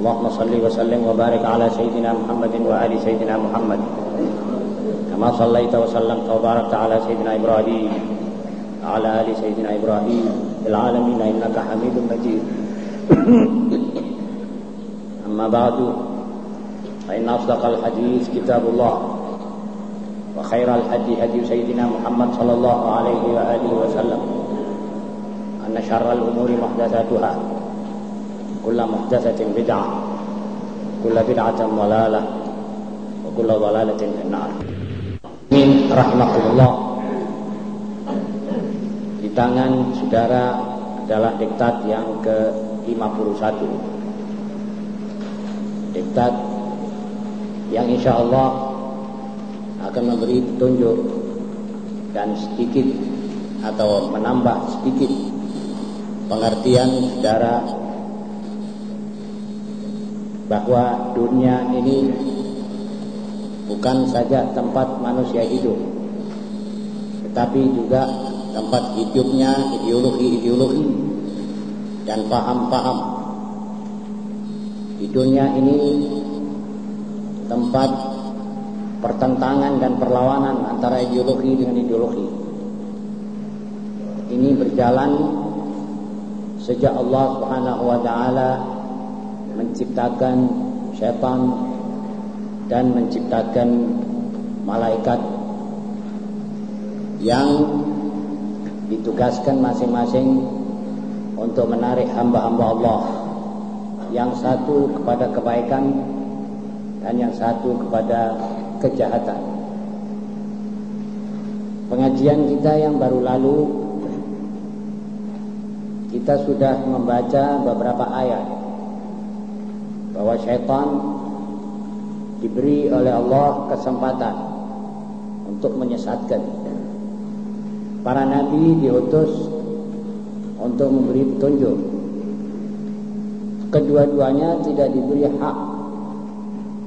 اللهم صل وسلم وبارك على سيدنا محمد وآل سيدنا محمد. كما صليت وسلمت وباركت على سيدنا إبراهيم وعلى آل سيدنا إبراهيم في العالمين. إنك حميد مجيد. أما بعد فإن أصدق الحديث كتاب الله وخير الهدي هدي سيدنا محمد صلى الله عليه وآله وسلم أن شر الأمور محدثاتها. كل محدثة بدعة كل بدعة ضلالة وكل ضلالة في النار Amin rahmatullah Di tangan saudara adalah diktat yang ke-51 Diktat yang insya Allah akan memberi petunjuk dan sedikit atau menambah sedikit pengertian saudara bahwa dunia ini bukan saja tempat manusia hidup tetapi juga tempat hidupnya ideologi-ideologi dan paham-paham. Di dunia ini tempat pertentangan dan perlawanan antara ideologi dengan ideologi. Ini berjalan sejak Allah Subhanahu wa taala menciptakan setan dan menciptakan malaikat yang ditugaskan masing-masing untuk menarik hamba-hamba Allah. Yang satu kepada kebaikan dan yang satu kepada kejahatan. Pengajian kita yang baru lalu kita sudah membaca beberapa ayat bahwa syaitan diberi oleh Allah kesempatan untuk menyesatkan. Para nabi diutus untuk memberi petunjuk. Kedua-duanya tidak diberi hak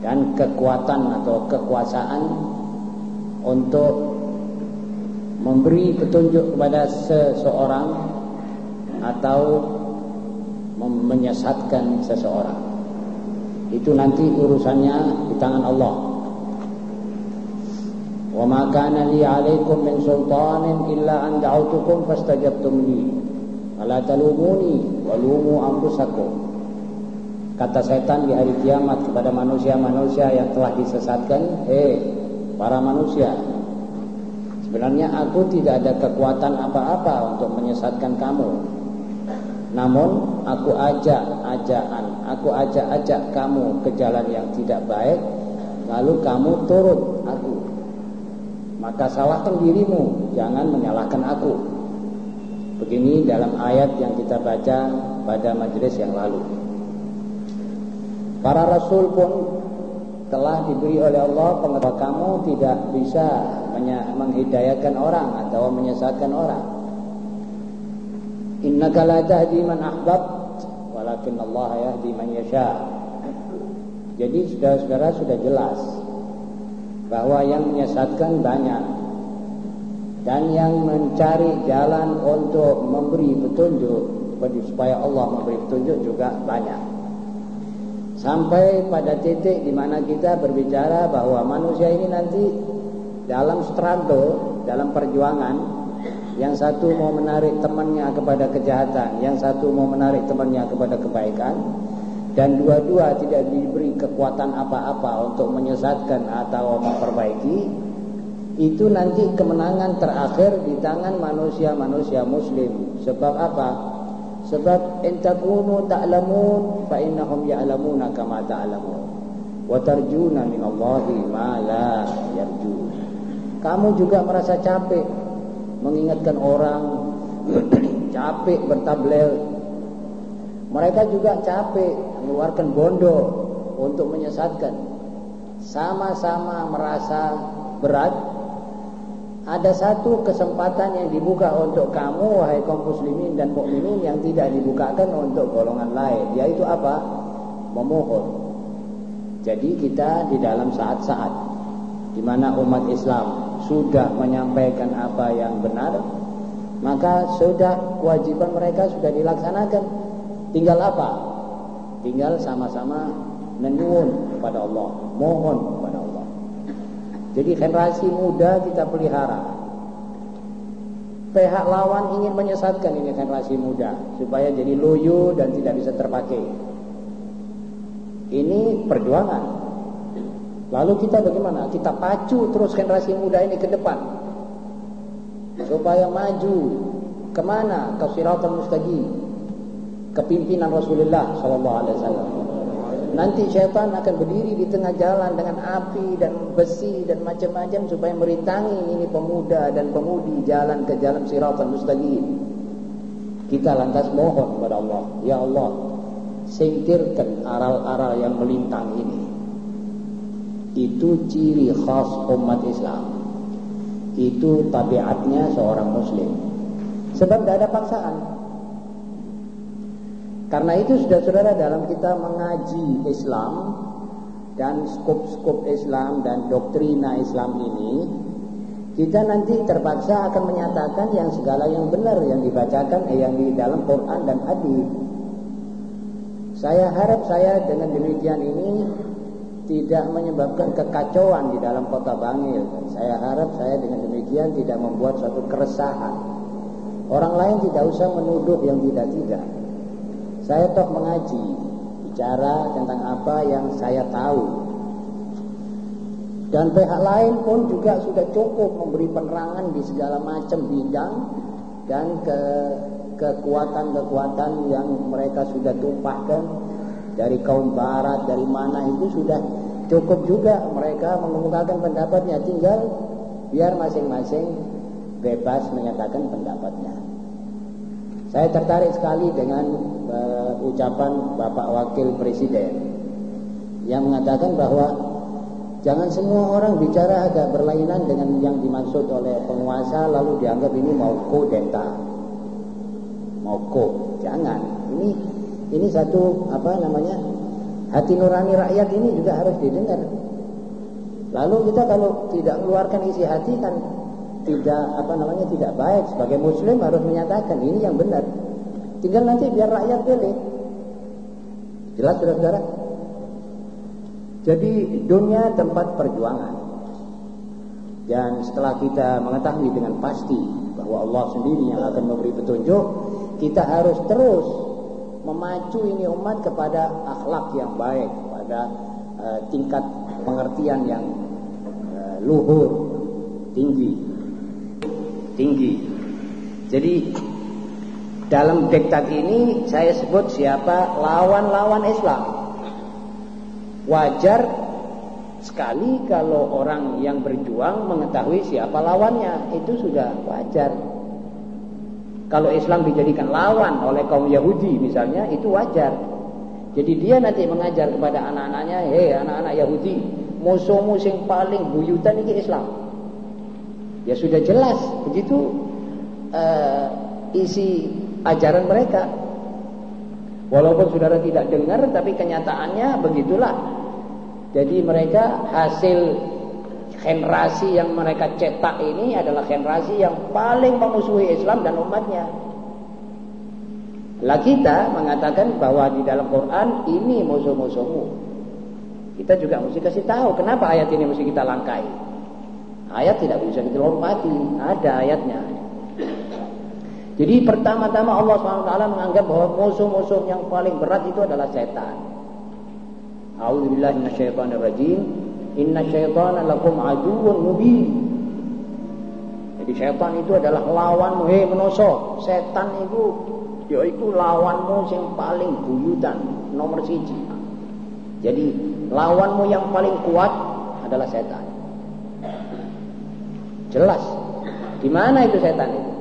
dan kekuatan atau kekuasaan untuk memberi petunjuk kepada seseorang atau menyesatkan seseorang itu nanti urusannya di tangan Allah. Wa ma kana li 'alaikum min sultanin illa an da'awtukum fastajabtum li. Fala talumuni wa lumu anfusakum. Kata setan di hari kiamat kepada manusia-manusia yang telah disesatkan, "Eh, para manusia, sebenarnya aku tidak ada kekuatan apa-apa untuk menyesatkan kamu. Namun aku ajak ajaan, aku ajak-ajak kamu ke jalan yang tidak baik, lalu kamu turut aku. Maka salahkan dirimu, jangan menyalahkan aku. Begini dalam ayat yang kita baca pada majelis yang lalu. Para rasul pun telah diberi oleh Allah pengetahuan kamu tidak bisa menghidayakan orang atau menyesatkan orang. Innaka la tahdi walakin Allah yahdi man yasha. Jadi saudara-saudara sudah jelas bahwa yang menyesatkan banyak dan yang mencari jalan untuk memberi petunjuk supaya Allah memberi petunjuk juga banyak. Sampai pada titik di mana kita berbicara bahwa manusia ini nanti dalam struggle, dalam perjuangan, yang satu mau menarik temannya kepada kejahatan, yang satu mau menarik temannya kepada kebaikan, dan dua-dua tidak diberi kekuatan apa-apa untuk menyesatkan atau memperbaiki, itu nanti kemenangan terakhir di tangan manusia-manusia muslim. Sebab apa? Sebab intakunu ta'lamun fa innahum ya'lamuna kama ta'lamun. Wa tarjuna min Allahi ma la yarjun. Kamu juga merasa capek mengingatkan orang, capek bertablel. Mereka juga capek mengeluarkan bondo untuk menyesatkan. sama-sama merasa berat ada satu kesempatan yang dibuka untuk kamu wahai kaum muslimin dan mukminin yang tidak dibukakan untuk golongan lain yaitu apa memohon jadi kita di dalam saat-saat di mana umat Islam sudah menyampaikan apa yang benar maka sudah kewajiban mereka sudah dilaksanakan tinggal apa tinggal sama-sama menyuwun kepada Allah mohon kepada Allah jadi generasi muda kita pelihara. Pihak lawan ingin menyesatkan ini generasi muda supaya jadi loyo dan tidak bisa terpakai. Ini perjuangan. Lalu kita bagaimana? Kita pacu terus generasi muda ini ke depan supaya maju ke mana? Ke siratal mustaqim, kepimpinan Rasulullah sallallahu alaihi wasallam. Nanti syaitan akan berdiri di tengah jalan dengan api dan besi dan macam-macam supaya merintangi ini pemuda dan pemudi jalan ke jalan siratal mustaqim. Kita lantas mohon kepada Allah, ya Allah, singkirkan aral-aral yang melintang ini. Itu ciri khas umat Islam. Itu tabiatnya seorang muslim. Sebab tidak ada paksaan. Karena itu sudah saudara dalam kita mengaji Islam dan skop-skop Islam dan doktrina Islam ini kita nanti terpaksa akan menyatakan yang segala yang benar yang dibacakan eh, yang di dalam Quran dan hadis. Saya harap saya dengan demikian ini tidak menyebabkan kekacauan di dalam kota Bangil. Saya harap saya dengan demikian tidak membuat suatu keresahan. Orang lain tidak usah menuduh yang tidak-tidak. Saya toh mengaji, bicara tentang apa yang saya tahu. Dan pihak lain pun juga sudah cukup memberi penerangan di segala macam bidang dan ke kekuatan-kekuatan yang mereka sudah tumpahkan dari kaum barat, dari mana itu sudah cukup juga mereka mengemukakan pendapatnya. Tinggal biar masing-masing bebas menyatakan pendapatnya. Saya tertarik sekali dengan uh, ucapan Bapak Wakil Presiden yang mengatakan bahwa jangan semua orang bicara agak berlainan dengan yang dimaksud oleh penguasa lalu dianggap ini mau kudeta. Mau jangan. Ini ini satu apa namanya? Hati nurani rakyat ini juga harus didengar. Lalu kita kalau tidak mengeluarkan isi hati kan tidak apa namanya tidak baik sebagai muslim harus menyatakan ini yang benar Tinggal nanti biar rakyat pilih. Jelas saudara-saudara? Jadi dunia tempat perjuangan. Dan setelah kita mengetahui dengan pasti bahwa Allah sendiri yang akan memberi petunjuk, kita harus terus memacu ini umat kepada akhlak yang baik, pada uh, tingkat pengertian yang uh, luhur, tinggi, tinggi. Jadi dalam diktat ini saya sebut siapa lawan-lawan Islam. Wajar sekali kalau orang yang berjuang mengetahui siapa lawannya, itu sudah wajar. Kalau Islam dijadikan lawan oleh kaum Yahudi misalnya, itu wajar. Jadi dia nanti mengajar kepada anak-anaknya, hei anak-anak Yahudi, musuh-musuh yang paling buyutan ini Islam. Ya sudah jelas, begitu uh, isi ajaran mereka. Walaupun saudara tidak dengar tapi kenyataannya begitulah. Jadi mereka hasil generasi yang mereka cetak ini adalah generasi yang paling memusuhi Islam dan umatnya. Lah kita mengatakan bahwa di dalam Quran ini musuh-musuhmu. Kita juga mesti kasih tahu kenapa ayat ini mesti kita langkai. Ayat tidak bisa kita lompati, ada ayatnya. Jadi pertama-tama Allah SWT menganggap bahwa musuh-musuh yang paling berat itu adalah setan. A'udzubillahi minasyaitonirrajim. Inna syaitana lakum aduwwun mubin. Jadi setan itu adalah lawanmu, hei menoso. Setan itu dia itu lawanmu yang paling buyutan, nomor siji. Jadi lawanmu yang paling kuat adalah setan. Jelas. Di mana itu setan itu?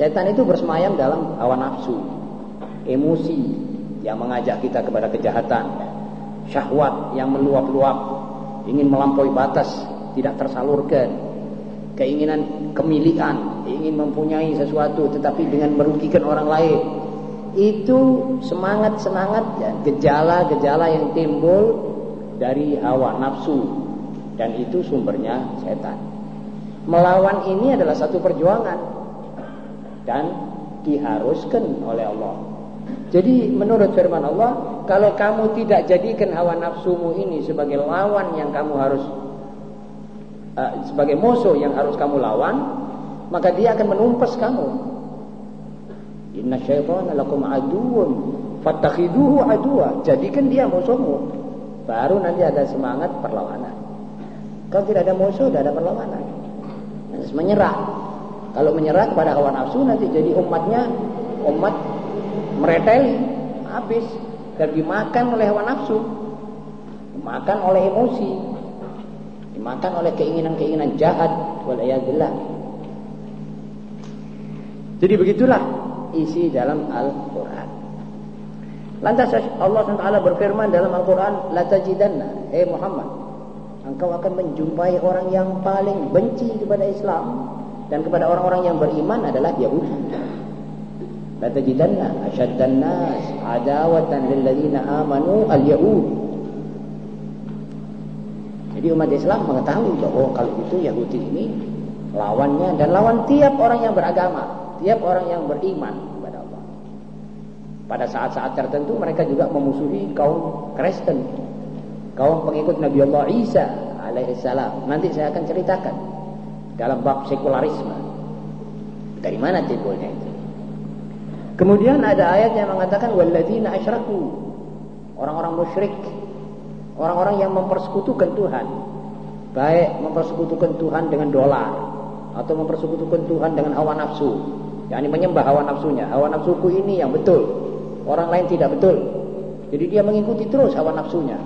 Setan itu bersemayam dalam hawa nafsu, emosi yang mengajak kita kepada kejahatan, syahwat yang meluap-luap, ingin melampaui batas, tidak tersalurkan. Keinginan kemilikan, ingin mempunyai sesuatu tetapi dengan merugikan orang lain. Itu semangat-semangat ya, gejala-gejala yang timbul dari hawa nafsu dan itu sumbernya setan. Melawan ini adalah satu perjuangan dan diharuskan oleh Allah. Jadi menurut firman Allah, kalau kamu tidak jadikan hawa nafsumu ini sebagai lawan yang kamu harus uh, sebagai musuh yang harus kamu lawan, maka dia akan menumpas kamu. Inna syaitana lakum aduun fattakhiduhu aduwa. Jadikan dia musuhmu. Baru nanti ada semangat perlawanan. Kalau tidak ada musuh, tidak ada perlawanan. Harus menyerah. Kalau menyerah kepada hawa nafsu nanti jadi umatnya umat mereteli habis dan dimakan oleh hawa nafsu dimakan oleh emosi dimakan oleh keinginan-keinginan jahat walayadillah jadi begitulah isi dalam Al-Quran. Lantas Allah SWT berfirman dalam Al-Quran la tajidanna hey Muhammad engkau akan menjumpai orang yang paling benci kepada Islam dan kepada orang-orang yang beriman adalah Yahudi nas adawatan lil ladzina amanu al yahud jadi umat Islam mengetahui bahwa kalau itu Yahudi ini lawannya dan lawan tiap orang yang beragama tiap orang yang beriman kepada Allah. Pada saat-saat tertentu mereka juga memusuhi kaum Kristen kaum pengikut Nabi Allah Isa alaihissalam nanti saya akan ceritakan dalam bab sekularisme. Dari mana timbulnya itu Kemudian ada ayat yang mengatakan walladzina asyraku. Orang-orang musyrik, orang-orang yang mempersekutukan Tuhan. Baik mempersekutukan Tuhan dengan dolar atau mempersekutukan Tuhan dengan hawa nafsu. yakni menyembah hawa nafsunya. Hawa nafsuku ini yang betul. Orang lain tidak betul. Jadi dia mengikuti terus hawa nafsunya.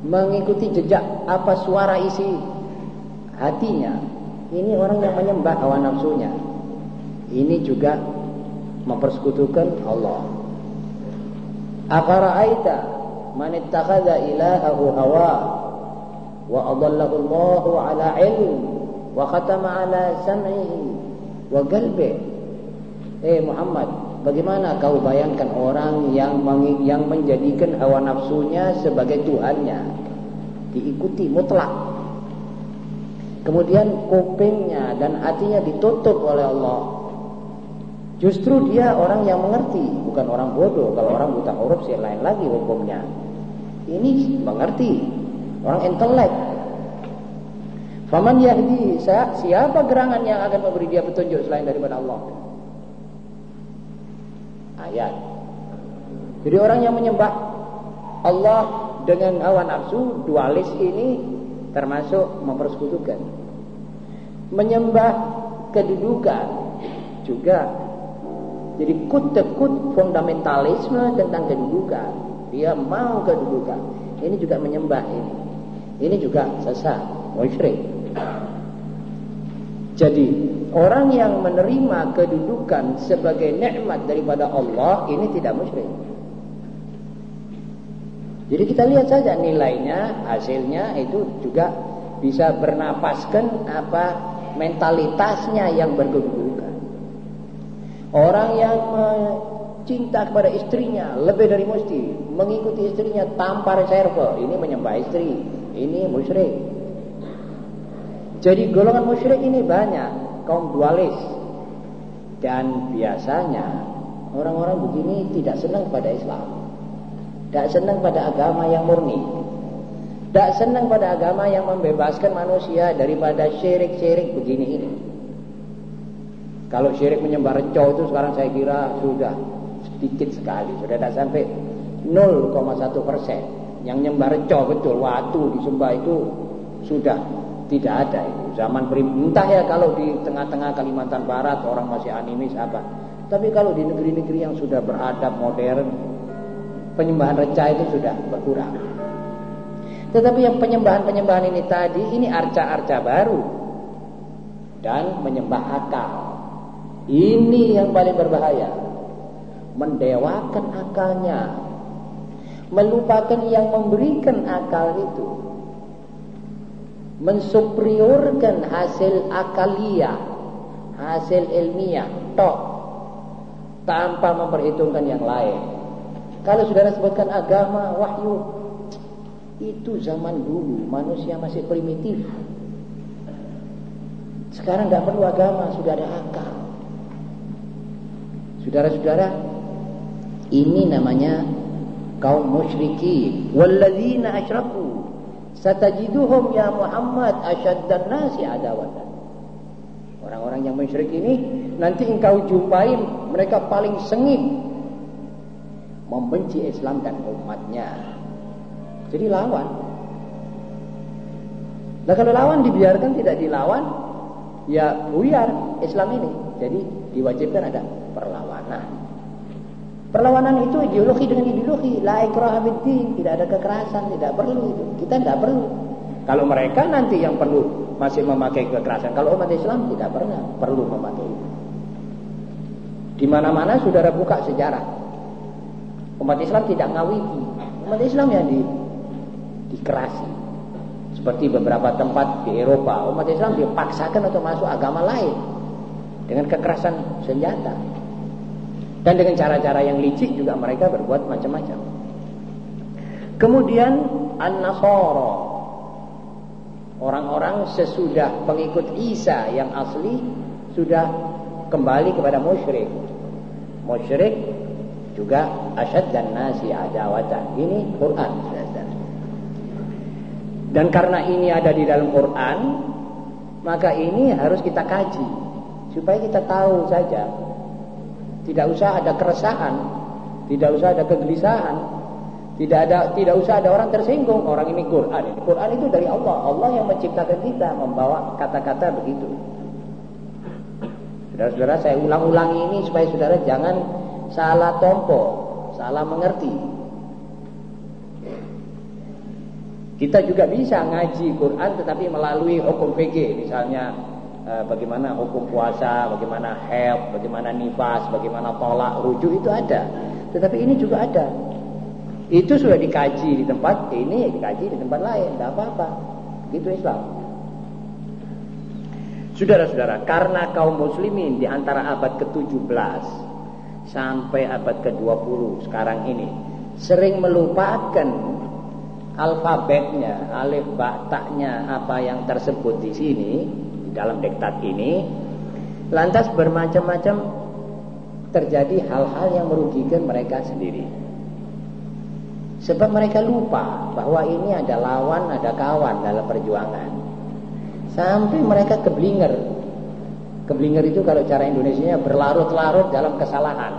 Mengikuti jejak apa suara isi hatinya. Ini orang yang menyembah hawa nafsunya. Ini juga mempersekutukan Allah. Afara'aita man ittakhadha ilahahu hawa wa adallahu Allahu ala ilm wa khatama ala sam'ihi wa qalbi. Eh Muhammad, bagaimana kau bayangkan orang yang yang menjadikan hawa nafsunya sebagai tuhannya? Diikuti mutlak. Kemudian kupingnya dan hatinya ditutup oleh Allah Justru dia orang yang mengerti, bukan orang bodoh. Kalau orang buta huruf sih lain lagi hukumnya. Ini mengerti, orang intelek. Faman yahdi, siapa gerangan yang akan memberi dia petunjuk selain daripada Allah? Ayat. Jadi orang yang menyembah Allah dengan hawa nafsu dualis ini termasuk mempersekutukan. Menyembah kedudukan juga jadi kut-kut fundamentalisme tentang kedudukan. Dia mau kedudukan. Ini juga menyembah ini. Ini juga sesat, musyrik. Jadi orang yang menerima kedudukan sebagai nikmat daripada Allah ini tidak musyrik. Jadi kita lihat saja nilainya, hasilnya itu juga bisa bernapaskan apa mentalitasnya yang berkedudukan. Orang yang cinta kepada istrinya lebih dari mesti, mengikuti istrinya tanpa reserve, ini menyembah istri, ini musyrik. Jadi golongan musyrik ini banyak, kaum dualis. Dan biasanya orang-orang begini tidak senang pada Islam. Tidak senang pada agama yang murni. Tidak senang pada agama yang membebaskan manusia daripada syirik-syirik begini ini. Kalau syirik menyembah reco itu sekarang saya kira sudah sedikit sekali, sudah tidak sampai 0,1 persen. Yang nyembah reco betul, waktu disembah itu sudah tidak ada itu. Zaman entah ya kalau di tengah-tengah Kalimantan Barat orang masih animis apa. Tapi kalau di negeri-negeri yang sudah beradab modern, penyembahan reca itu sudah berkurang. Tetapi yang penyembahan-penyembahan ini tadi, ini arca-arca baru. Dan menyembah akal. Ini yang paling berbahaya. Mendewakan akalnya. Melupakan yang memberikan akal itu. mensuperiorkan hasil akalia, hasil ilmiah, tok, tanpa memperhitungkan yang lain. Kalau saudara sebutkan agama, wahyu, itu zaman dulu manusia masih primitif. Sekarang tidak perlu agama, sudah ada akal. Saudara-saudara, ini namanya kaum musyrikin. Walladzina asyraku Satajiduhum ya Muhammad asyaddan nasi adawatan. Orang-orang yang musyrik ini nanti engkau jumpai mereka paling sengit membenci Islam dan umatnya. Jadi lawan. Nah kalau lawan dibiarkan tidak dilawan, ya buyar Islam ini. Jadi diwajibkan ada perlawanan. Perlawanan itu ideologi dengan ideologi, la ikraha tidak ada kekerasan, tidak perlu itu. Kita tidak perlu. Kalau mereka nanti yang perlu masih memakai kekerasan, kalau umat Islam tidak pernah perlu memakai itu. Di mana-mana saudara buka sejarah. Umat Islam tidak ngawiki. Umat Islam yang di, dikerasi. Seperti beberapa tempat di Eropa, umat Islam dipaksakan untuk masuk agama lain dengan kekerasan senjata. Dan dengan cara-cara yang licik juga mereka berbuat macam-macam. Kemudian An-Nasara. Orang-orang sesudah pengikut Isa yang asli sudah kembali kepada musyrik. Musyrik juga asyad dan nasi adawatan. Ini Quran. Dan karena ini ada di dalam Quran, maka ini harus kita kaji supaya kita tahu saja tidak usah ada keresahan, tidak usah ada kegelisahan, tidak ada tidak usah ada orang tersinggung. Orang ini Quran. Quran itu dari Allah. Allah yang menciptakan kita membawa kata-kata begitu. Saudara-saudara, saya ulang-ulangi ini supaya saudara jangan salah tompo, salah mengerti. Kita juga bisa ngaji Quran tetapi melalui hukum fikih, misalnya Eh, bagaimana hukum puasa, bagaimana help, bagaimana nifas, bagaimana tolak, rujuk itu ada. Tetapi ini juga ada. Itu sudah dikaji di tempat ini, dikaji di tempat lain, tidak apa-apa. Gitu Islam. Saudara-saudara, karena kaum muslimin di antara abad ke-17 sampai abad ke-20 sekarang ini sering melupakan alfabetnya, alif, ba, taknya apa yang tersebut di sini, dalam diktat ini lantas bermacam-macam terjadi hal-hal yang merugikan mereka sendiri. Sebab mereka lupa bahwa ini ada lawan, ada kawan dalam perjuangan. Sampai mereka keblinger. Keblinger itu kalau cara Indonesia berlarut-larut dalam kesalahan.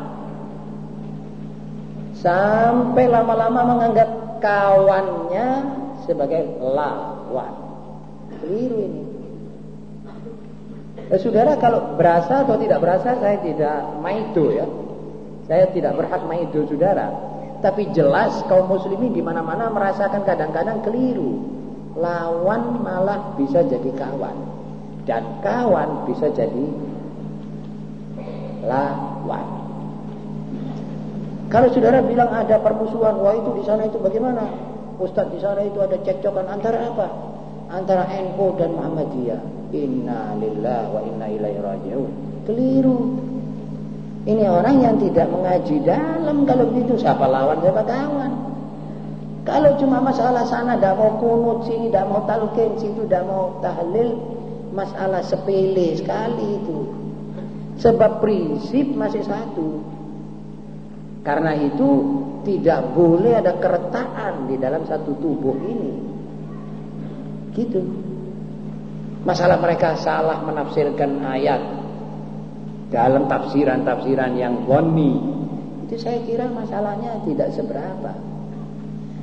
Sampai lama-lama menganggap kawannya sebagai lawan. Keliru ini. Eh, saudara kalau berasa atau tidak berasa saya tidak maido ya. Saya tidak berhak maido saudara. Tapi jelas kaum muslimin di mana-mana merasakan kadang-kadang keliru. Lawan malah bisa jadi kawan. Dan kawan bisa jadi lawan. Kalau saudara bilang ada permusuhan, wah itu di sana itu bagaimana? Ustadz di sana itu ada cekcokan antara apa? Antara NU dan Muhammadiyah. Inna lillah wa inna ilaihi raji'un. Keliru. Ini orang yang tidak mengaji dalam kalau begitu siapa lawan siapa kawan. Kalau cuma masalah sana tidak mau kunut sini tidak mau talqin situ tidak mau tahlil masalah sepele sekali itu. Sebab prinsip masih satu. Karena itu tidak boleh ada keretakan di dalam satu tubuh ini. Gitu. Masalah mereka salah menafsirkan ayat dalam tafsiran-tafsiran yang goni. Itu saya kira masalahnya tidak seberapa.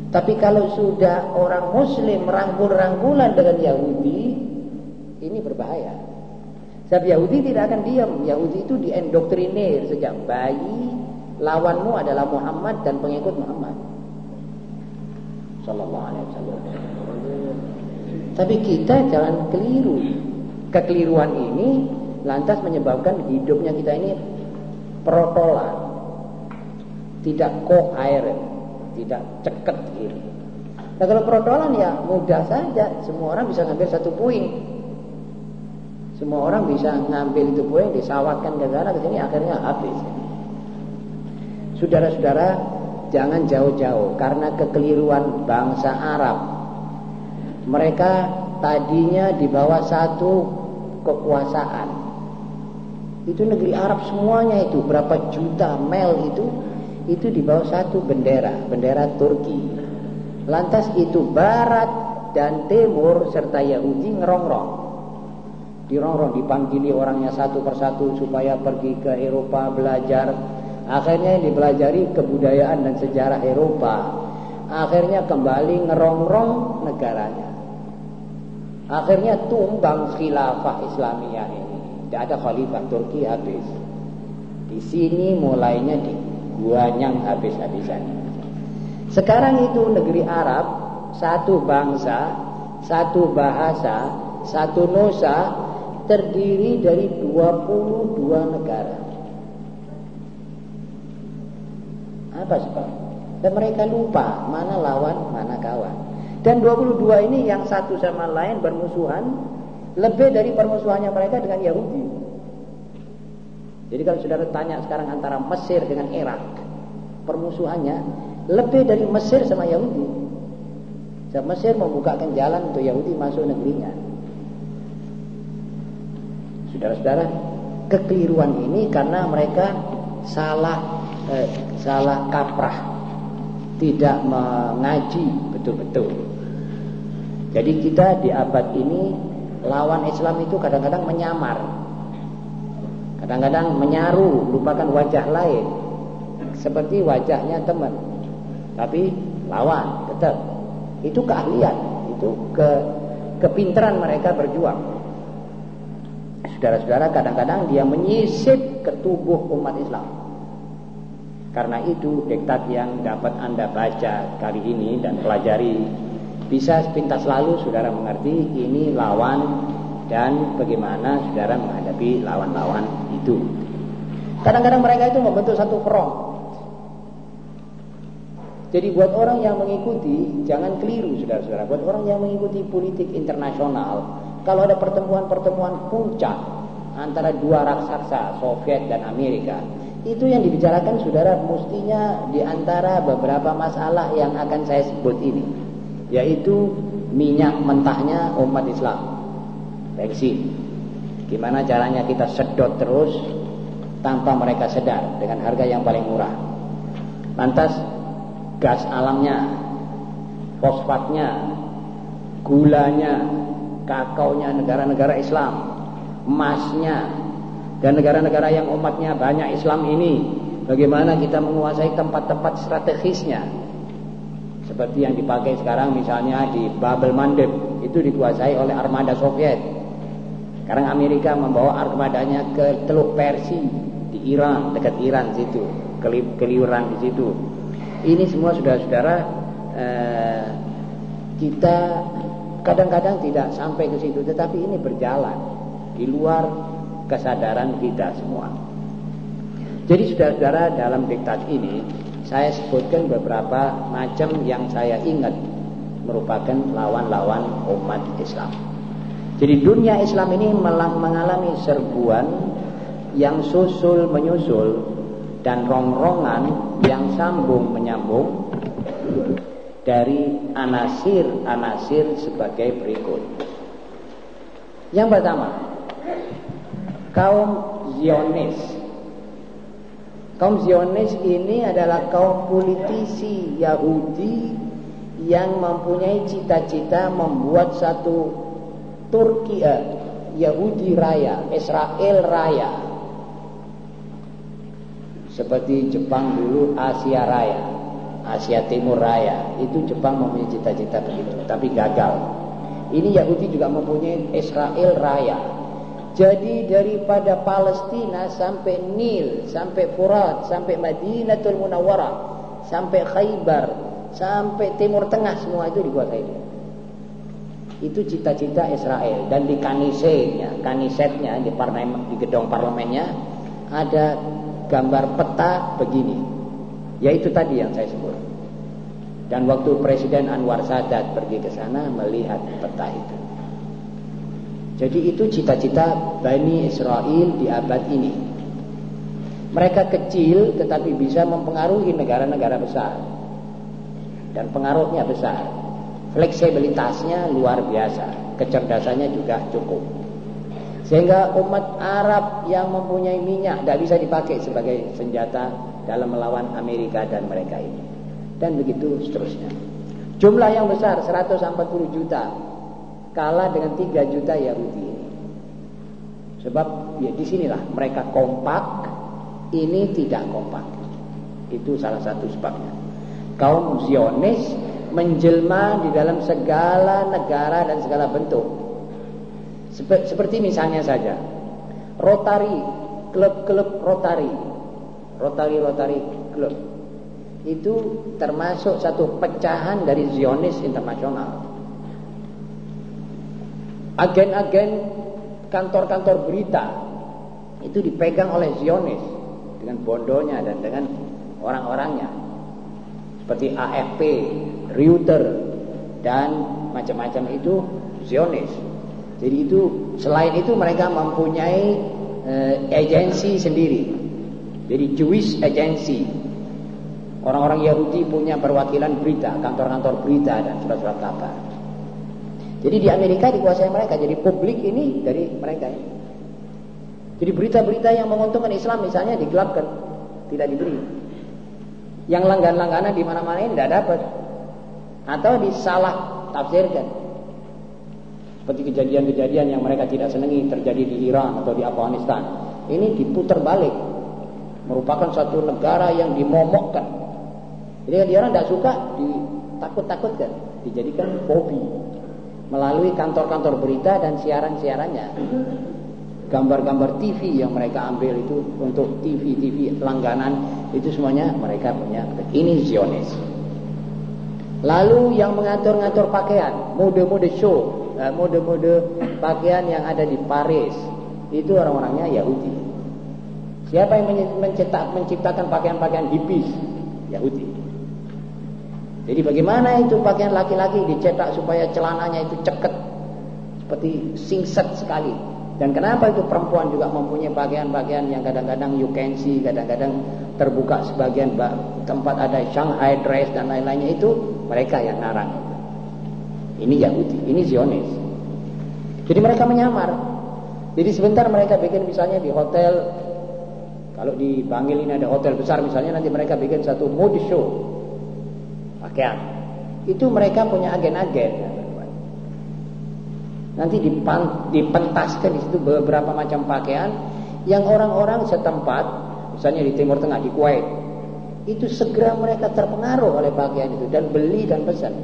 Tapi kalau sudah orang muslim rangkul-rangkulan dengan Yahudi, ini berbahaya. Sebab Yahudi tidak akan diam. Yahudi itu diendoktrinir sejak bayi. Lawanmu adalah Muhammad dan pengikut Muhammad. Sallallahu alaihi wasallam. Tapi kita jangan keliru. Kekeliruan ini lantas menyebabkan hidupnya kita ini protolan. Tidak koheren, tidak ceket ini. Nah kalau perodolan ya mudah saja, semua orang bisa ngambil satu puing. Semua orang bisa ngambil itu puing, disawatkan ke sana ke sini, akhirnya habis. Saudara-saudara, jangan jauh-jauh karena kekeliruan bangsa Arab. Mereka tadinya di bawah satu kekuasaan. Itu negeri Arab semuanya itu berapa juta mil itu itu di bawah satu bendera, bendera Turki. Lantas itu barat dan timur serta Yahudi ngerongrong. Dirongrong, dipanggili orangnya satu persatu supaya pergi ke Eropa belajar. Akhirnya yang dipelajari kebudayaan dan sejarah Eropa. Akhirnya kembali ngerongrong negaranya. Akhirnya tumbang khilafah Islamiyah ini. Tidak ada khalifah Turki habis. Di sini mulainya di Guanyang habis-habisan. Sekarang itu negeri Arab satu bangsa, satu bahasa, satu nusa terdiri dari 22 negara. Apa sebab? Dan mereka lupa mana lawan, mana kawan. Dan 22 ini yang satu sama lain bermusuhan lebih dari permusuhannya mereka dengan Yahudi. Jadi kalau saudara tanya sekarang antara Mesir dengan Irak, permusuhannya lebih dari Mesir sama Yahudi. Dan Mesir membukakan jalan untuk Yahudi masuk negerinya. Saudara-saudara, kekeliruan ini karena mereka salah eh, salah kaprah, tidak mengaji betul-betul. Jadi kita di abad ini lawan Islam itu kadang-kadang menyamar. Kadang-kadang menyaru, lupakan wajah lain. Seperti wajahnya teman tapi lawan tetap itu keahlian itu ke kepintaran mereka berjuang saudara-saudara kadang-kadang dia menyisip ke tubuh umat Islam karena itu diktat yang dapat anda baca kali ini dan pelajari bisa sepintas lalu saudara mengerti ini lawan dan bagaimana saudara menghadapi lawan-lawan itu. Kadang-kadang mereka itu membentuk satu front jadi buat orang yang mengikuti, jangan keliru saudara-saudara. Buat orang yang mengikuti politik internasional, kalau ada pertemuan-pertemuan puncak antara dua raksasa, Soviet dan Amerika, itu yang dibicarakan saudara mestinya di antara beberapa masalah yang akan saya sebut ini, yaitu minyak mentahnya umat Islam, bensin. Gimana caranya kita sedot terus tanpa mereka sedar dengan harga yang paling murah. Lantas gas alamnya, fosfatnya, gulanya, kakaonya negara-negara Islam, emasnya, dan negara-negara yang umatnya banyak Islam ini, bagaimana kita menguasai tempat-tempat strategisnya. Seperti yang dipakai sekarang misalnya di Babel Mandeb, itu dikuasai oleh armada Soviet. Sekarang Amerika membawa armadanya ke Teluk Persi di Iran, dekat Iran situ, keliuran di situ. Ini semua saudara-saudara eh, kita kadang-kadang tidak sampai ke situ, tetapi ini berjalan di luar kesadaran kita semua. Jadi saudara-saudara dalam diktat ini saya sebutkan beberapa macam yang saya ingat merupakan lawan-lawan umat Islam. Jadi dunia Islam ini mengalami serbuan yang susul menyusul dan rongrongan yang sambung menyambung dari anasir-anasir sebagai berikut. Yang pertama, kaum Zionis. Kaum Zionis ini adalah kaum politisi Yahudi yang mempunyai cita-cita membuat satu Turki eh, Yahudi Raya, Israel Raya seperti Jepang dulu Asia Raya, Asia Timur Raya. Itu Jepang mempunyai cita-cita begitu, tapi gagal. Ini Yahudi juga mempunyai Israel Raya. Jadi daripada Palestina sampai Nil, sampai Furat, sampai Madinatul Munawwarah, sampai Khaybar, sampai Timur Tengah semua itu dikuasai dia. Itu cita-cita Israel dan di kanisenya, kanisetnya di parlemen di gedung parlemennya ada gambar peta begini. Yaitu tadi yang saya sebut. Dan waktu Presiden Anwar Sadat pergi ke sana melihat peta itu. Jadi itu cita-cita Bani Israel di abad ini. Mereka kecil tetapi bisa mempengaruhi negara-negara besar. Dan pengaruhnya besar. Fleksibilitasnya luar biasa. Kecerdasannya juga cukup. Sehingga umat Arab yang mempunyai minyak tidak bisa dipakai sebagai senjata dalam melawan Amerika dan mereka ini. Dan begitu seterusnya. Jumlah yang besar 140 juta kalah dengan 3 juta Yahudi ini. Sebab ya di sinilah mereka kompak, ini tidak kompak. Itu salah satu sebabnya. Kaum Zionis menjelma di dalam segala negara dan segala bentuk seperti misalnya saja Rotary, klub-klub Rotary, Rotary-Rotary klub itu termasuk satu pecahan dari Zionis internasional. Agen-agen kantor-kantor berita itu dipegang oleh Zionis dengan bondonya dan dengan orang-orangnya seperti AFP, Reuters dan macam-macam itu Zionis. Jadi itu selain itu mereka mempunyai uh, agensi sendiri. Jadi Jewish agency. Orang-orang Yahudi punya perwakilan berita, kantor-kantor berita dan surat-surat kabar. Jadi di Amerika dikuasai mereka. Jadi publik ini dari mereka. Jadi berita-berita yang menguntungkan Islam misalnya digelapkan, tidak diberi. Yang langgan-langganan di mana-mana ini tidak dapat atau disalah tafsirkan. Seperti kejadian-kejadian yang mereka tidak senangi terjadi di Iran atau di Afghanistan. Ini diputar balik. Merupakan satu negara yang dimomokkan. Jadi dia orang tidak suka ditakut-takutkan. Dijadikan hobi. Melalui kantor-kantor berita dan siaran-siarannya. Gambar-gambar TV yang mereka ambil itu untuk TV-TV langganan. Itu semuanya mereka punya. Ini Zionis. Lalu yang mengatur-ngatur pakaian. Mode-mode show Eh, mode-mode pakaian yang ada di Paris itu orang-orangnya Yahudi. Siapa yang mencetak menciptakan pakaian-pakaian hipis? Yahudi. Jadi bagaimana itu pakaian laki-laki dicetak supaya celananya itu ceket seperti singset sekali. Dan kenapa itu perempuan juga mempunyai pakaian-pakaian yang kadang-kadang you can see, kadang-kadang terbuka sebagian tempat ada Shanghai dress dan lain-lainnya itu mereka yang narang. Ini Yahudi, ini Zionis. Jadi mereka menyamar. Jadi sebentar mereka bikin misalnya di hotel, kalau di Bangil ini ada hotel besar misalnya, nanti mereka bikin satu mode show pakaian. Itu mereka punya agen-agen. Nanti dipan, dipentaskan di situ beberapa macam pakaian yang orang-orang setempat, misalnya di Timur Tengah di Kuwait, itu segera mereka terpengaruh oleh pakaian itu dan beli dan pesan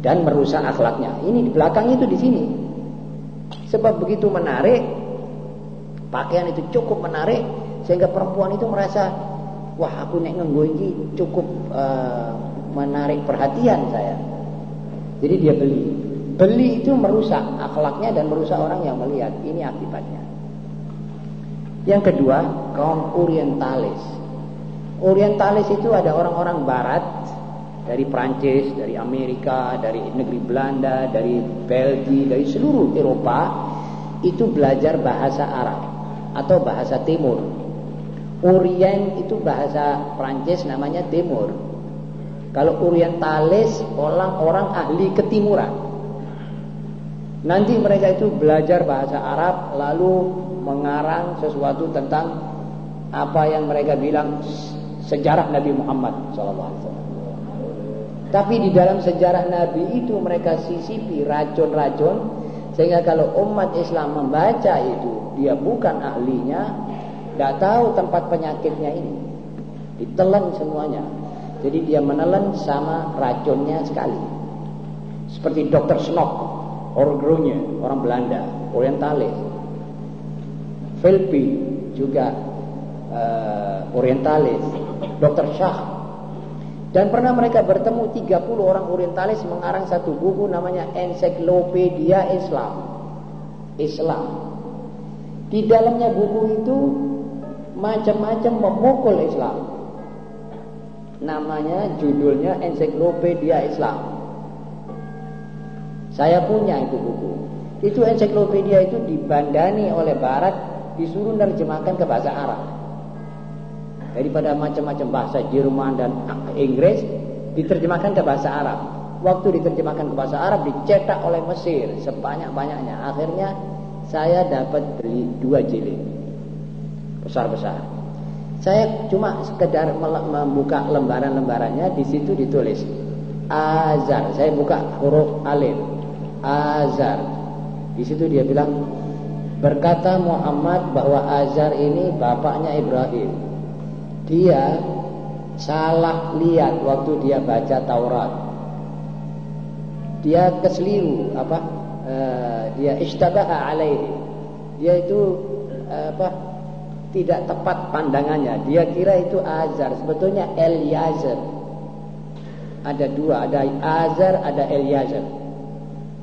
dan merusak akhlaknya. Ini di belakang itu di sini. Sebab begitu menarik, pakaian itu cukup menarik sehingga perempuan itu merasa wah aku nek nganggo cukup uh, menarik perhatian saya. Jadi dia beli. Beli itu merusak akhlaknya dan merusak orang yang melihat. Ini akibatnya. Yang kedua, kaum orientalis. Orientalis itu ada orang-orang barat dari Prancis, dari Amerika, dari negeri Belanda, dari Belgia, dari seluruh Eropa itu belajar bahasa Arab atau bahasa Timur. Orient itu bahasa Prancis namanya Timur. Kalau Orientalis orang-orang ahli ketimuran. Nanti mereka itu belajar bahasa Arab lalu mengarang sesuatu tentang apa yang mereka bilang sejarah Nabi Muhammad SAW. Tapi di dalam sejarah Nabi itu mereka sisipi racun-racun sehingga kalau umat Islam membaca itu dia bukan ahlinya, tidak tahu tempat penyakitnya ini, ditelan semuanya. Jadi dia menelan sama racunnya sekali. Seperti Dr. Snock, Orgronya, orang Belanda, Orientalis. Philby juga uh, Orientalis. Dr. Shah dan pernah mereka bertemu 30 orang orientalis mengarang satu buku namanya Ensiklopedia Islam. Islam. Di dalamnya buku itu macam-macam memukul Islam. Namanya judulnya Ensiklopedia Islam. Saya punya itu buku. Itu ensiklopedia itu dibandani oleh Barat, disuruh nerjemahkan ke bahasa Arab. Daripada macam-macam bahasa Jerman dan Inggris, diterjemahkan ke bahasa Arab. Waktu diterjemahkan ke bahasa Arab, dicetak oleh Mesir sebanyak-banyaknya. Akhirnya saya dapat beli dua jilid besar-besar. Saya cuma sekedar membuka lembaran-lembarannya, di situ ditulis Azar. Saya buka huruf alif. Azar. Di situ dia bilang berkata Muhammad bahwa Azar ini bapaknya Ibrahim. Dia salah lihat waktu dia baca Taurat. Dia keseliru apa? Uh, dia istabaha alaihi. Dia itu uh, apa? Tidak tepat pandangannya. Dia kira itu Azar, sebetulnya Eliezer. Ada dua, ada Azar, ada Eliezer.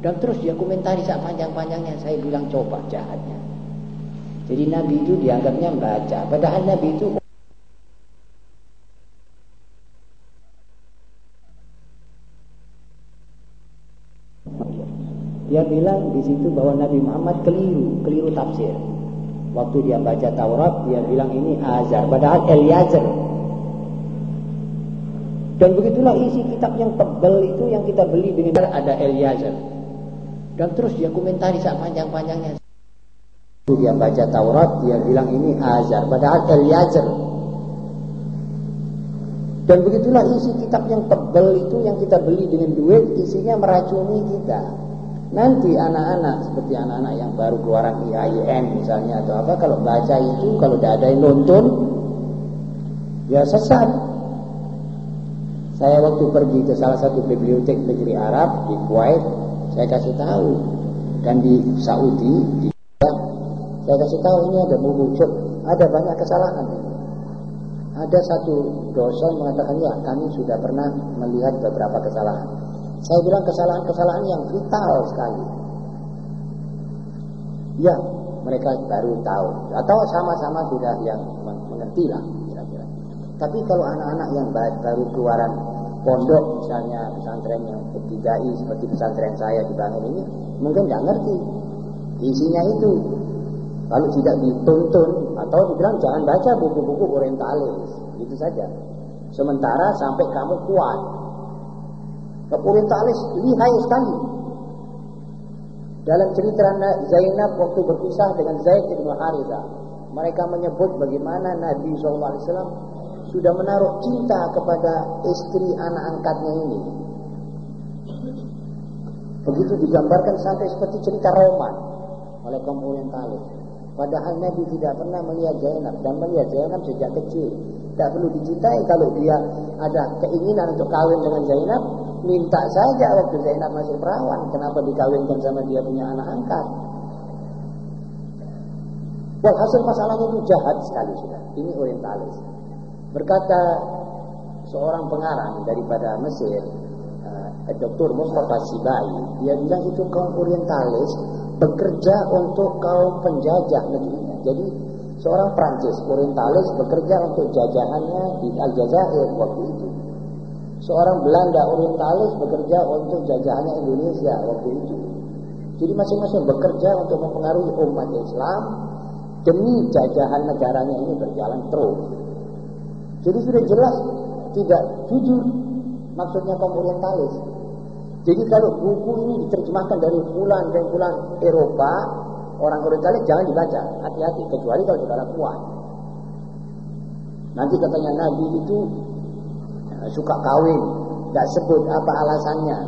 Dan terus dia komentari saat panjang-panjangnya. Saya bilang coba jahatnya. Jadi Nabi itu dianggapnya baca. Padahal Nabi itu Dia bilang di situ bahwa Nabi Muhammad keliru, keliru tafsir. Waktu dia baca Taurat, dia bilang ini Azar, padahal Eliezer. Dan begitulah isi kitab yang tebal itu yang kita beli dengan ada Eliezer. Dan terus dia komentari saat panjang-panjangnya. Waktu dia baca Taurat, dia bilang ini Azar, padahal Eliezer. Dan begitulah isi kitab yang tebal itu yang kita beli dengan duit, isinya meracuni kita. Nanti anak-anak seperti anak-anak yang baru keluaran IAIN misalnya atau apa kalau baca itu kalau tidak ada yang nonton ya sesat. Saya waktu pergi ke salah satu bibliotek negeri Arab di Kuwait, saya kasih tahu dan di Saudi di saya kasih tahu ini ada buku cek, ada banyak kesalahan. Ada satu dosen mengatakan ya kami sudah pernah melihat beberapa kesalahan. Saya bilang kesalahan-kesalahan yang vital sekali. Ya, mereka baru tahu atau sama-sama sudah yang mengerti lah kira-kira. Tapi kalau anak-anak yang baru keluaran pondok misalnya pesantren yang ketigai seperti pesantren saya dibangun ini mungkin nggak ngerti isinya itu. Kalau tidak dituntun atau dibilang jangan baca buku-buku orientalis, gitu saja. Sementara sampai kamu kuat, Orientalis lihai sekali. Dalam cerita Zainab waktu berpisah dengan Zaid bin Haritha, mereka menyebut bagaimana Nabi SAW sudah menaruh cinta kepada istri anak angkatnya ini. Begitu digambarkan sampai seperti cerita roman oleh kaum Orientalis. Padahal Nabi tidak pernah melihat Zainab dan melihat Zainab sejak kecil. Tidak perlu dicintai kalau dia ada keinginan untuk kawin dengan Zainab, minta saja waktu Zainab masih perawan, kenapa dikawinkan sama dia punya anak angkat? hasil masalahnya itu jahat sekali sudah. Ini orientalis. Berkata seorang pengarang daripada Mesir, uh, eh, Dr. Mustafa Sibai, dia bilang itu kaum orientalis bekerja untuk kaum penjajah negerinya. Jadi seorang Prancis orientalis bekerja untuk jajahannya di Aljazair waktu itu. Seorang Belanda orientalis bekerja untuk jajahannya Indonesia waktu itu. Jadi masing-masing bekerja untuk mempengaruhi umat Islam demi jajahan negaranya ini berjalan terus. Jadi sudah jelas tidak jujur maksudnya kaum orientalis. Jadi kalau buku ini diterjemahkan dari bulan dan bulan Eropa, orang orientalis jangan dibaca, hati-hati kecuali kalau saudara kuat. Nanti katanya Nabi itu suka kawin, tidak sebut apa alasannya.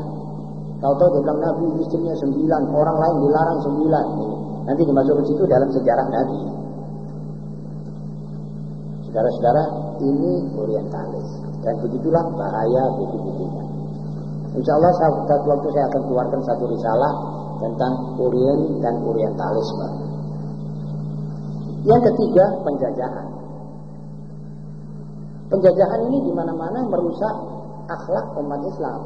Tahu-tahu dia bilang Nabi istrinya sembilan, orang lain dilarang sembilan. Nanti dimasukkan situ dalam sejarah Nabi. Saudara-saudara, ini orientalis. Dan begitulah bahaya buku-bukunya. Insya Allah satu waktu saya akan keluarkan satu risalah tentang Orient dan Orientalisme. Yang ketiga, penjajahan. Penjajahan ini di mana-mana merusak akhlak umat Islam,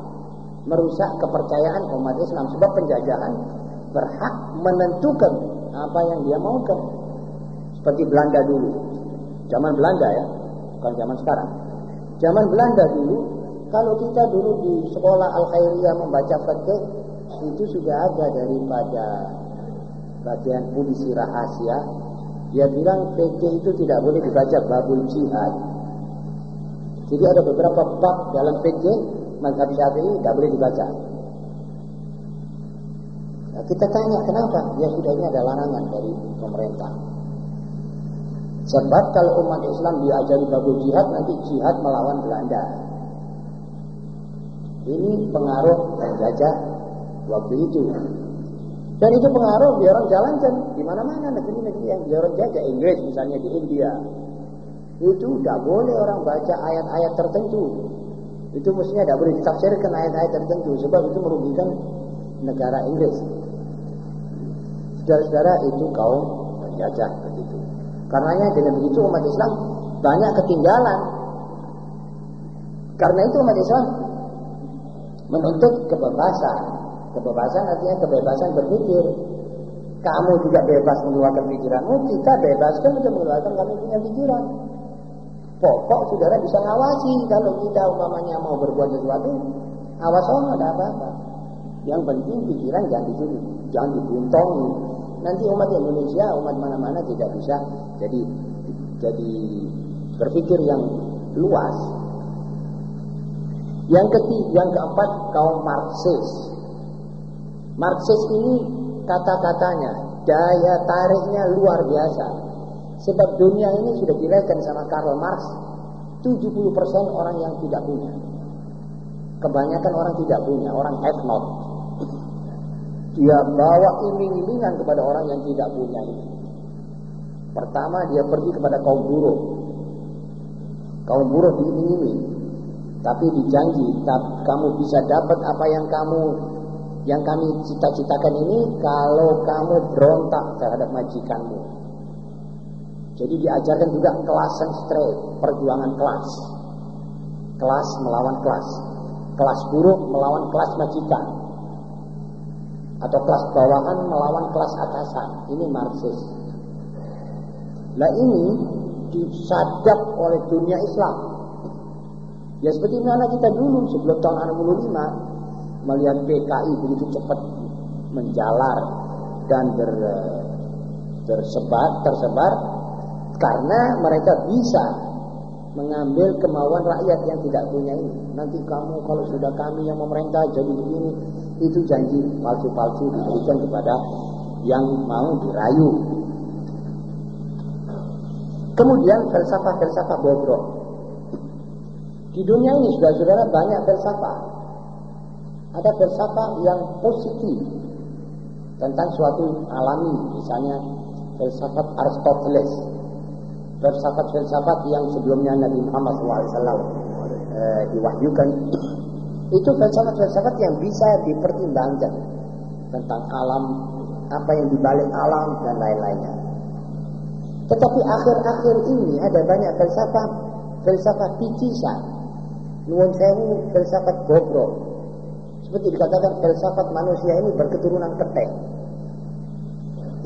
merusak kepercayaan umat Islam. Sebab penjajahan berhak menentukan apa yang dia maukan. Seperti Belanda dulu, zaman Belanda ya, bukan zaman sekarang. Zaman Belanda dulu, kalau kita dulu di sekolah Al-Khairiyah membaca fikih, itu sudah ada daripada bagian polisi rahasia. Dia bilang fikih itu tidak boleh dibaca babul jihad. Jadi ada beberapa bab dalam fikih mazhab Syafi'i tidak boleh dibaca. Nah, kita tanya kenapa? Ya sudah ini ada larangan dari pemerintah. Sebab kalau umat Islam diajari babul jihad nanti jihad melawan Belanda. Ini pengaruh penjajah waktu itu. Dan itu pengaruh di orang jalan kan di mana-mana negeri-negeri yang di orang jajah Inggris misalnya di India. Itu tidak boleh orang baca ayat-ayat tertentu. Itu mestinya tidak boleh ditafsirkan ayat-ayat tertentu sebab itu merugikan negara Inggris. Saudara-saudara itu kaum penjajah begitu. Karenanya dengan begitu umat Islam banyak ketinggalan. Karena itu umat Islam menuntut kebebasan. Kebebasan artinya kebebasan berpikir. Kamu juga bebas mengeluarkan pikiranmu, kita bebaskan untuk mengeluarkan kami punya pikiran. Pokok saudara bisa ngawasi kalau kita umpamanya mau berbuat sesuatu, awas oh ada apa-apa. Yang penting pikiran jangan dicuri, jangan dibuntongi. Nanti umat Indonesia, umat mana-mana tidak bisa jadi jadi berpikir yang luas. Yang ketiga, yang keempat kaum Marxis. Marxis ini kata-katanya, daya tariknya luar biasa. Sebab dunia ini sudah dirayakan sama Karl Marx, 70% orang yang tidak punya. Kebanyakan orang tidak punya, orang have not. Dia bawa iming-imingan kepada orang yang tidak punya ini. Pertama dia pergi kepada kaum buruh. Kaum buruh diiming-iming. Tapi dijanji, kamu bisa dapat apa yang kamu yang kami cita-citakan ini kalau kamu berontak terhadap majikanmu. Jadi diajarkan juga kelasan straight, perjuangan kelas. Kelas melawan kelas. Kelas buruh melawan kelas majikan. Atau kelas bawahan melawan kelas atasan. Ini Marxis. Nah ini disadap oleh dunia Islam. Ya seperti mana kita dulu sebelum tahun 65 melihat PKI begitu cepat menjalar dan ber, tersebar tersebar karena mereka bisa mengambil kemauan rakyat yang tidak punya ini. Nanti kamu kalau sudah kami yang memerintah jadi begini, itu janji palsu-palsu diberikan kepada yang mau dirayu. Kemudian filsafah-filsafah bobrok. Di dunia ini sudah saudara banyak filsafah. Ada filsafah yang positif tentang suatu alami, misalnya filsafat Aristoteles, filsafat-filsafat yang sebelumnya Nabi Muhammad SAW eh, diwahyukan itu filsafat-filsafat yang bisa dipertimbangkan tentang alam, apa yang dibalik alam dan lain-lainnya. Tetapi akhir-akhir ini ada banyak filsafat, filsafat picisan, nuwun sewu, filsafat bobrok. Seperti dikatakan filsafat manusia ini berketurunan ketek.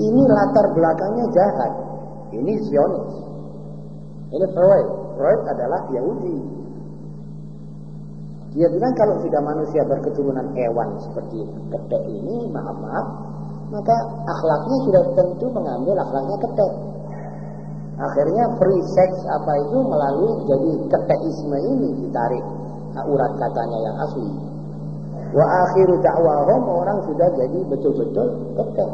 Ini latar belakangnya jahat. Ini Zionis. Ini Freud. Freud adalah Yahudi. Dia bilang kalau sudah manusia berketurunan hewan seperti ketek ini, maaf maaf, maka akhlaknya sudah tentu mengambil akhlaknya ketek. Akhirnya free sex apa itu melalui jadi keteisme ini ditarik urat katanya yang asli. Wa akhiru dakwahum orang sudah jadi betul-betul ketek.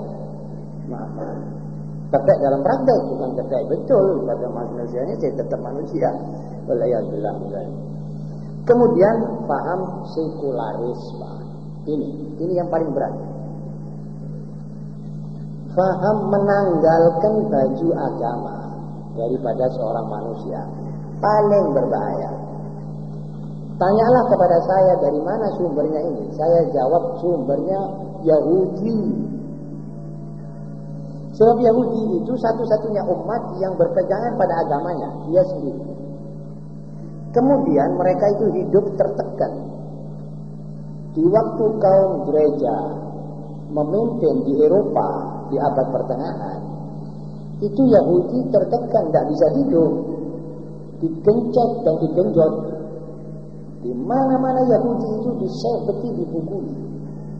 Ketek dalam praktek bukan ketek betul pada manusia ini saya tetap manusia. Walayyahubillah. Kemudian paham sekularisme. Ini, ini yang paling berat. Faham menanggalkan baju agama daripada seorang manusia paling berbahaya. Tanyalah kepada saya dari mana sumbernya ini. Saya jawab sumbernya Yahudi. Sebab Yahudi itu satu-satunya umat yang berpegangan pada agamanya, dia sendiri. Kemudian mereka itu hidup tertekan. Di waktu kaum gereja memimpin di Eropa di abad pertengahan, itu Yahudi tertekan, tidak bisa hidup, digencet dan digenjot Di mana-mana Yahudi itu disebeti di buku.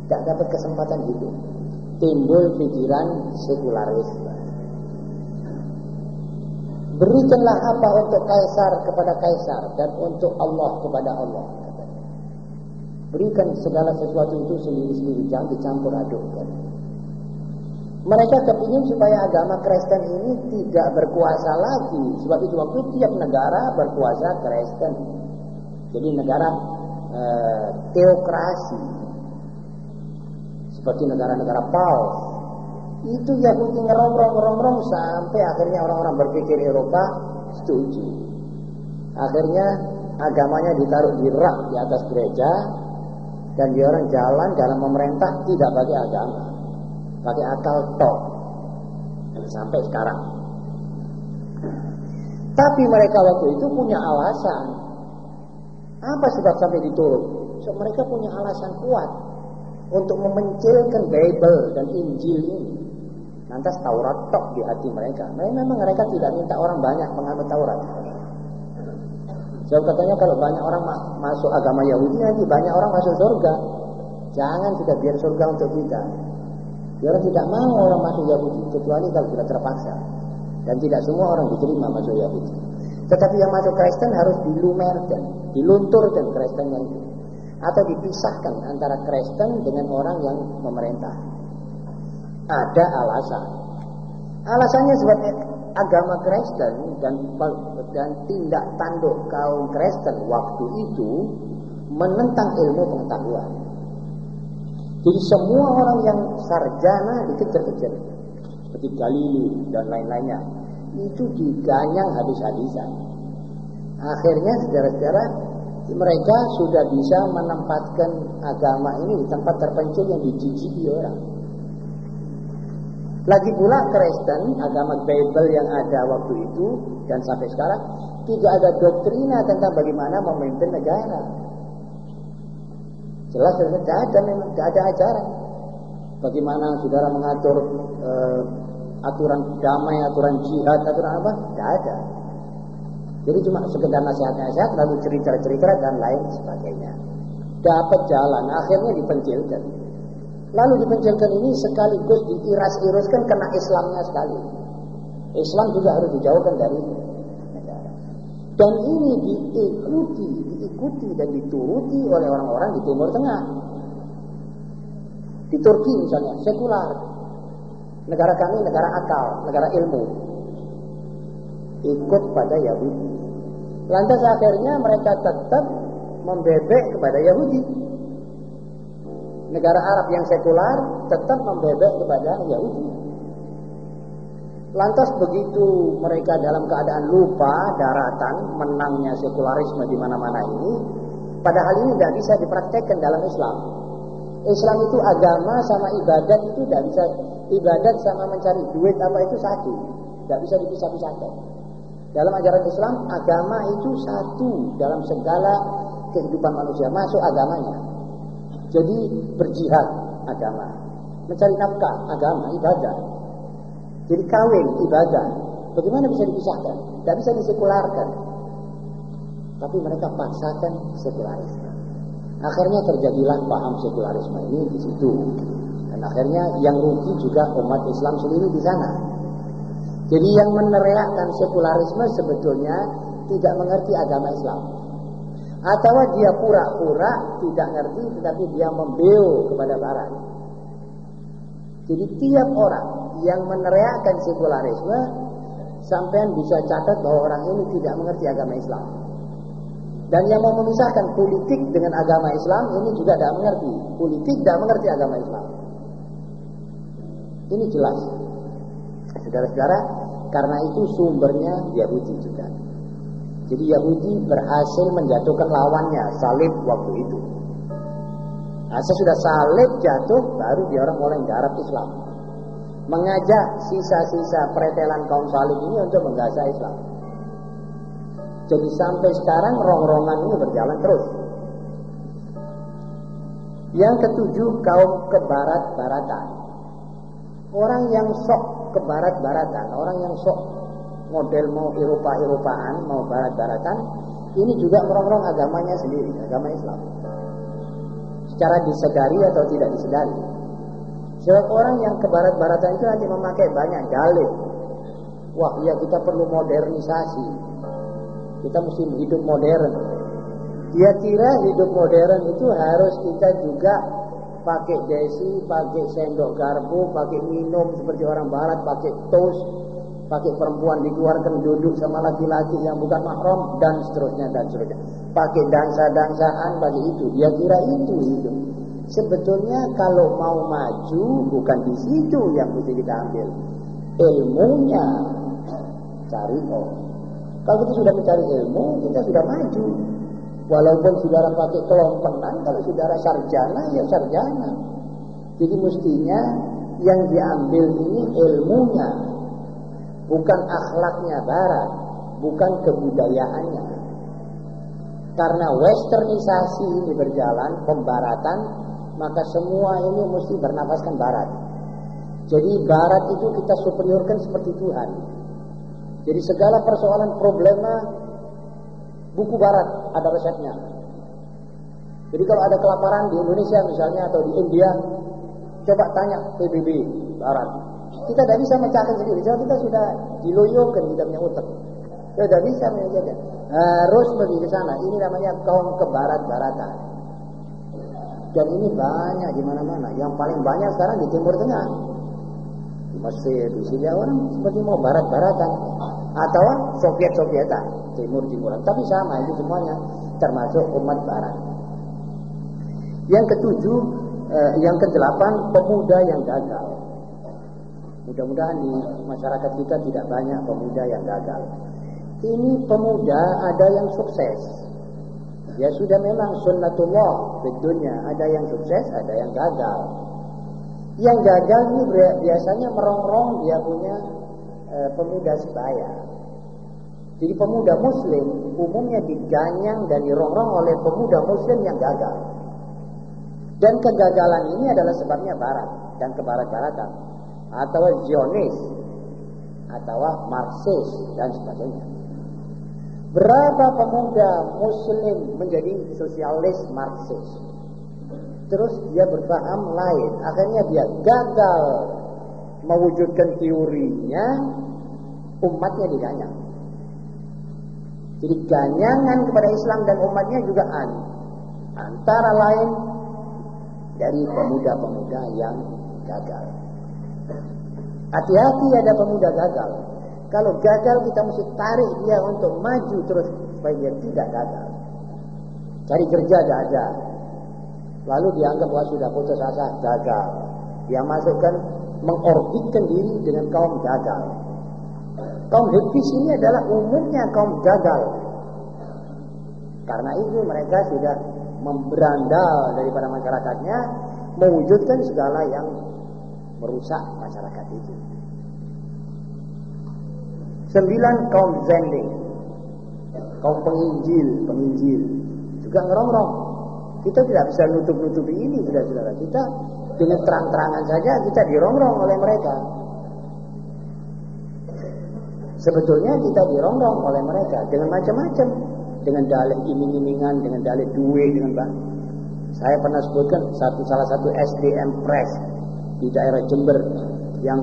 Tidak dapat kesempatan hidup. Timbul pikiran sekularisme. Berikanlah apa untuk kaisar kepada kaisar dan untuk Allah kepada Allah. Berikan segala sesuatu itu sendiri-sendiri, jangan dicampur adukkan. Mereka kepingin supaya agama Kristen ini tidak berkuasa lagi. Sebab itu waktu tiap negara berkuasa Kristen. Jadi negara e, teokrasi. Seperti negara-negara Paus. Itu Yahudi ngerongrong-ngerongrong sampai akhirnya orang-orang berpikir Eropa setuju. Akhirnya agamanya ditaruh di rak di atas gereja dan dia orang jalan dalam memerintah tidak pakai agama pakai akal tok. Sampai sekarang. Tapi mereka waktu itu punya alasan. Apa sebab sampai diturun so, mereka punya alasan kuat untuk memencilkan Bible dan Injil ini lantas Taurat tok di hati mereka memang mereka tidak minta orang banyak menganut Taurat Sebab katanya kalau banyak orang masuk agama Yahudi nanti banyak orang masuk surga. Jangan kita biar surga untuk kita. Orang tidak mau orang masuk Yahudi kecuali kalau sudah terpaksa. Dan tidak semua orang diterima masuk Yahudi. Tetapi yang masuk Kristen harus dilumerkan, dilunturkan Kristennya itu. Atau dipisahkan antara Kristen dengan orang yang memerintah. Ada alasan. Alasannya sebab agama Kristen dan dan tindak tanduk kaum Kristen waktu itu menentang ilmu pengetahuan. Jadi semua orang yang sarjana dikejar-kejar. Seperti Galilei dan lain-lainnya. Itu diganyang habis-habisan. Akhirnya saudara-saudara mereka sudah bisa menempatkan agama ini di tempat terpencil yang dijijiki orang. Lagi pula Kristen, agama Bible yang ada waktu itu dan sampai sekarang tidak ada doktrina tentang bagaimana memimpin negara. Jelas tidak ada memang tidak ada ajaran. Bagaimana saudara mengatur uh, aturan damai, aturan jihad, aturan apa? Tidak ada. Jadi cuma sekedar nasihat-nasihat, lalu cerita-cerita dan lain sebagainya. Dapat jalan, akhirnya dipencilkan. Lalu dipencilkan ini sekaligus diiras-iraskan kena Islamnya sekali. Islam juga harus dijauhkan dari negara. Dan ini diikuti, diikuti dan dituruti oleh orang-orang di Timur Tengah. Di Turki misalnya, sekular. Negara kami negara akal, negara ilmu. Ikut pada Yahudi. Lantas akhirnya mereka tetap membebek kepada Yahudi. Negara Arab yang sekular tetap membebek kepada Yahudi. Lantas begitu mereka dalam keadaan lupa daratan menangnya sekularisme di mana-mana ini, padahal ini tidak bisa dipraktekkan dalam Islam. Islam itu agama sama ibadat itu bisa ibadat sama mencari duit apa itu satu, tidak bisa dipisah-pisahkan. Dalam ajaran Islam agama itu satu dalam segala kehidupan manusia masuk agamanya. Jadi berjihad agama, mencari nafkah agama ibadah, jadi kawin ibadah. Bagaimana bisa dipisahkan? Tidak bisa disekularkan. Tapi mereka paksakan sekularisme. Akhirnya terjadilah paham sekularisme ini di situ. Dan akhirnya yang rugi juga umat Islam sendiri di sana. Jadi yang meneriakkan sekularisme sebetulnya tidak mengerti agama Islam. Atau dia pura-pura tidak ngerti tetapi dia membeu kepada barat. Jadi tiap orang yang meneriakkan sekularisme sampai bisa catat bahwa orang ini tidak mengerti agama Islam. Dan yang mau memisahkan politik dengan agama Islam ini juga tidak mengerti. Politik tidak mengerti agama Islam. Ini jelas. Saudara-saudara, karena itu sumbernya Yahudi juga. Jadi Yahudi berhasil menjatuhkan lawannya, salib waktu itu. Nah, sudah salib jatuh, baru dia orang mulai garap Islam mengajak sisa-sisa pretelan kaum salib ini untuk menggasa Islam. Jadi sampai sekarang rongrongan ini berjalan terus. Yang ketujuh kaum kebarat-baratan. Orang yang sok kebarat-baratan, orang yang sok model mau Eropa-Eropaan, mau barat-baratan, Ini juga merongrong agamanya sendiri, agama Islam. Secara disedari atau tidak disedari. Sebab orang yang ke barat-baratan itu nanti memakai banyak dalih. Wah, ya kita perlu modernisasi. Kita mesti hidup modern. Dia kira hidup modern itu harus kita juga pakai desi, pakai sendok garpu, pakai minum seperti orang barat, pakai toast, pakai perempuan dikeluarkan duduk sama laki-laki yang bukan mahram dan seterusnya dan seterusnya. Pakai dansa-dansaan, pakai itu. Dia kira itu hidup. Sebetulnya kalau mau maju bukan di situ yang mesti kita ambil. Ilmunya cari oh. Kalau kita sudah mencari ilmu, kita sudah maju. Walaupun saudara pakai kelompengan, kalau saudara sarjana, ya sarjana. Jadi mestinya yang diambil ini ilmunya, bukan akhlaknya barat, bukan kebudayaannya. Karena westernisasi ini berjalan, pembaratan, maka semua ini mesti bernafaskan barat. Jadi barat itu kita superiorkan seperti Tuhan. Jadi segala persoalan problema buku barat ada resepnya. Jadi kalau ada kelaparan di Indonesia misalnya atau di India, coba tanya PBB barat. Kita tidak bisa mencari sendiri, jadi kita sudah diloyongkan kita punya utak. Kita tidak bisa menjaga. Harus pergi ke sana. Ini namanya kaum kebarat-baratan. Dan ini banyak di mana-mana. Yang paling banyak sekarang di Timur Tengah. Mesir, di Syria orang seperti mau barat-baratan atau Soviet-Sovietan, Timur-Timuran. Tapi sama itu semuanya termasuk umat Barat. Yang ketujuh, eh, yang kedelapan pemuda yang gagal. Mudah-mudahan di masyarakat kita tidak banyak pemuda yang gagal. Ini pemuda ada yang sukses. Ya sudah memang sunnatullah di ada yang sukses, ada yang gagal. Yang gagal ini biasanya merongrong dia punya e, pemuda sebaya. Jadi pemuda muslim umumnya diganyang dan dirongrong oleh pemuda muslim yang gagal. Dan kegagalan ini adalah sebabnya barat dan kebarat-baratan atau Zionis atau Marxis dan sebagainya. Berapa pemuda muslim menjadi sosialis Marxis? Terus dia berpaham lain, akhirnya dia gagal mewujudkan teorinya, umatnya diganyang. Jadi ganyangan kepada Islam dan umatnya juga an. Antara lain dari pemuda-pemuda yang gagal. Hati-hati ada pemuda gagal. Kalau gagal kita mesti tarik dia untuk maju terus supaya dia tidak gagal. Cari kerja tidak ada. Lalu dianggap wah sudah putus asa gagal. Dia masukkan mengorbitkan diri dengan kaum gagal. Kaum hipis ini adalah umumnya kaum gagal. Karena itu mereka sudah memberandal daripada masyarakatnya mewujudkan segala yang merusak masyarakat itu. Sembilan kaum zending, kaum penginjil, penginjil juga ngerongrong. Kita tidak bisa nutup-nutupi ini, saudara-saudara. Kita dengan terang-terangan saja kita dirongrong oleh mereka. Sebetulnya kita dirongrong oleh mereka dengan macam-macam, dengan dalih iming-imingan, dengan dalih duit, dengan bang. Saya pernah sebutkan satu salah satu SDM Press di daerah Jember yang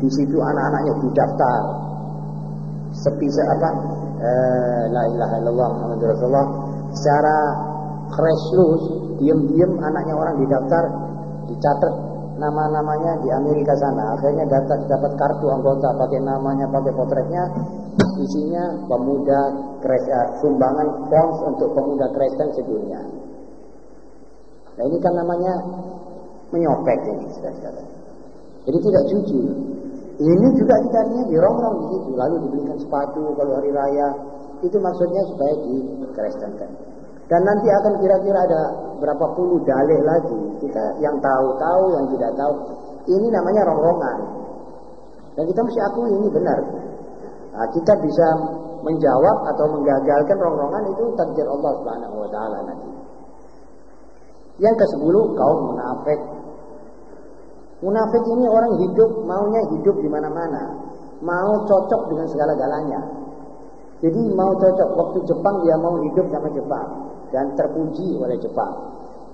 di situ anak-anaknya didaftar sepi apa eh, la ilaha illallah Muhammadur Rasulullah secara loose diam-diam anaknya orang didaftar dicatat nama-namanya di Amerika sana. Akhirnya dapat dapat kartu anggota pakai namanya, pakai potretnya. Isinya pemuda Kristen, sumbangan fonds untuk pemuda Kristen sedunia. Nah ini kan namanya menyopek ini, saudara Jadi tidak jujur. Ini juga dicarinya dirongrong di situ, lalu dibelikan sepatu kalau hari raya. Itu maksudnya supaya dikrestenkan. Dan nanti akan kira-kira ada berapa puluh dalih lagi. Kita yang tahu-tahu, yang tidak tahu. Ini namanya rongrongan. Dan kita mesti akui ini benar. Nah, kita bisa menjawab atau menggagalkan rongrongan itu takdir Allah Subhanahu wa taala nanti. Yang ke-10 kaum munafik. Munafik ini orang hidup maunya hidup di mana-mana. Mau cocok dengan segala-galanya. Jadi mau cocok waktu Jepang dia mau hidup sama Jepang dan terpuji oleh Jepang.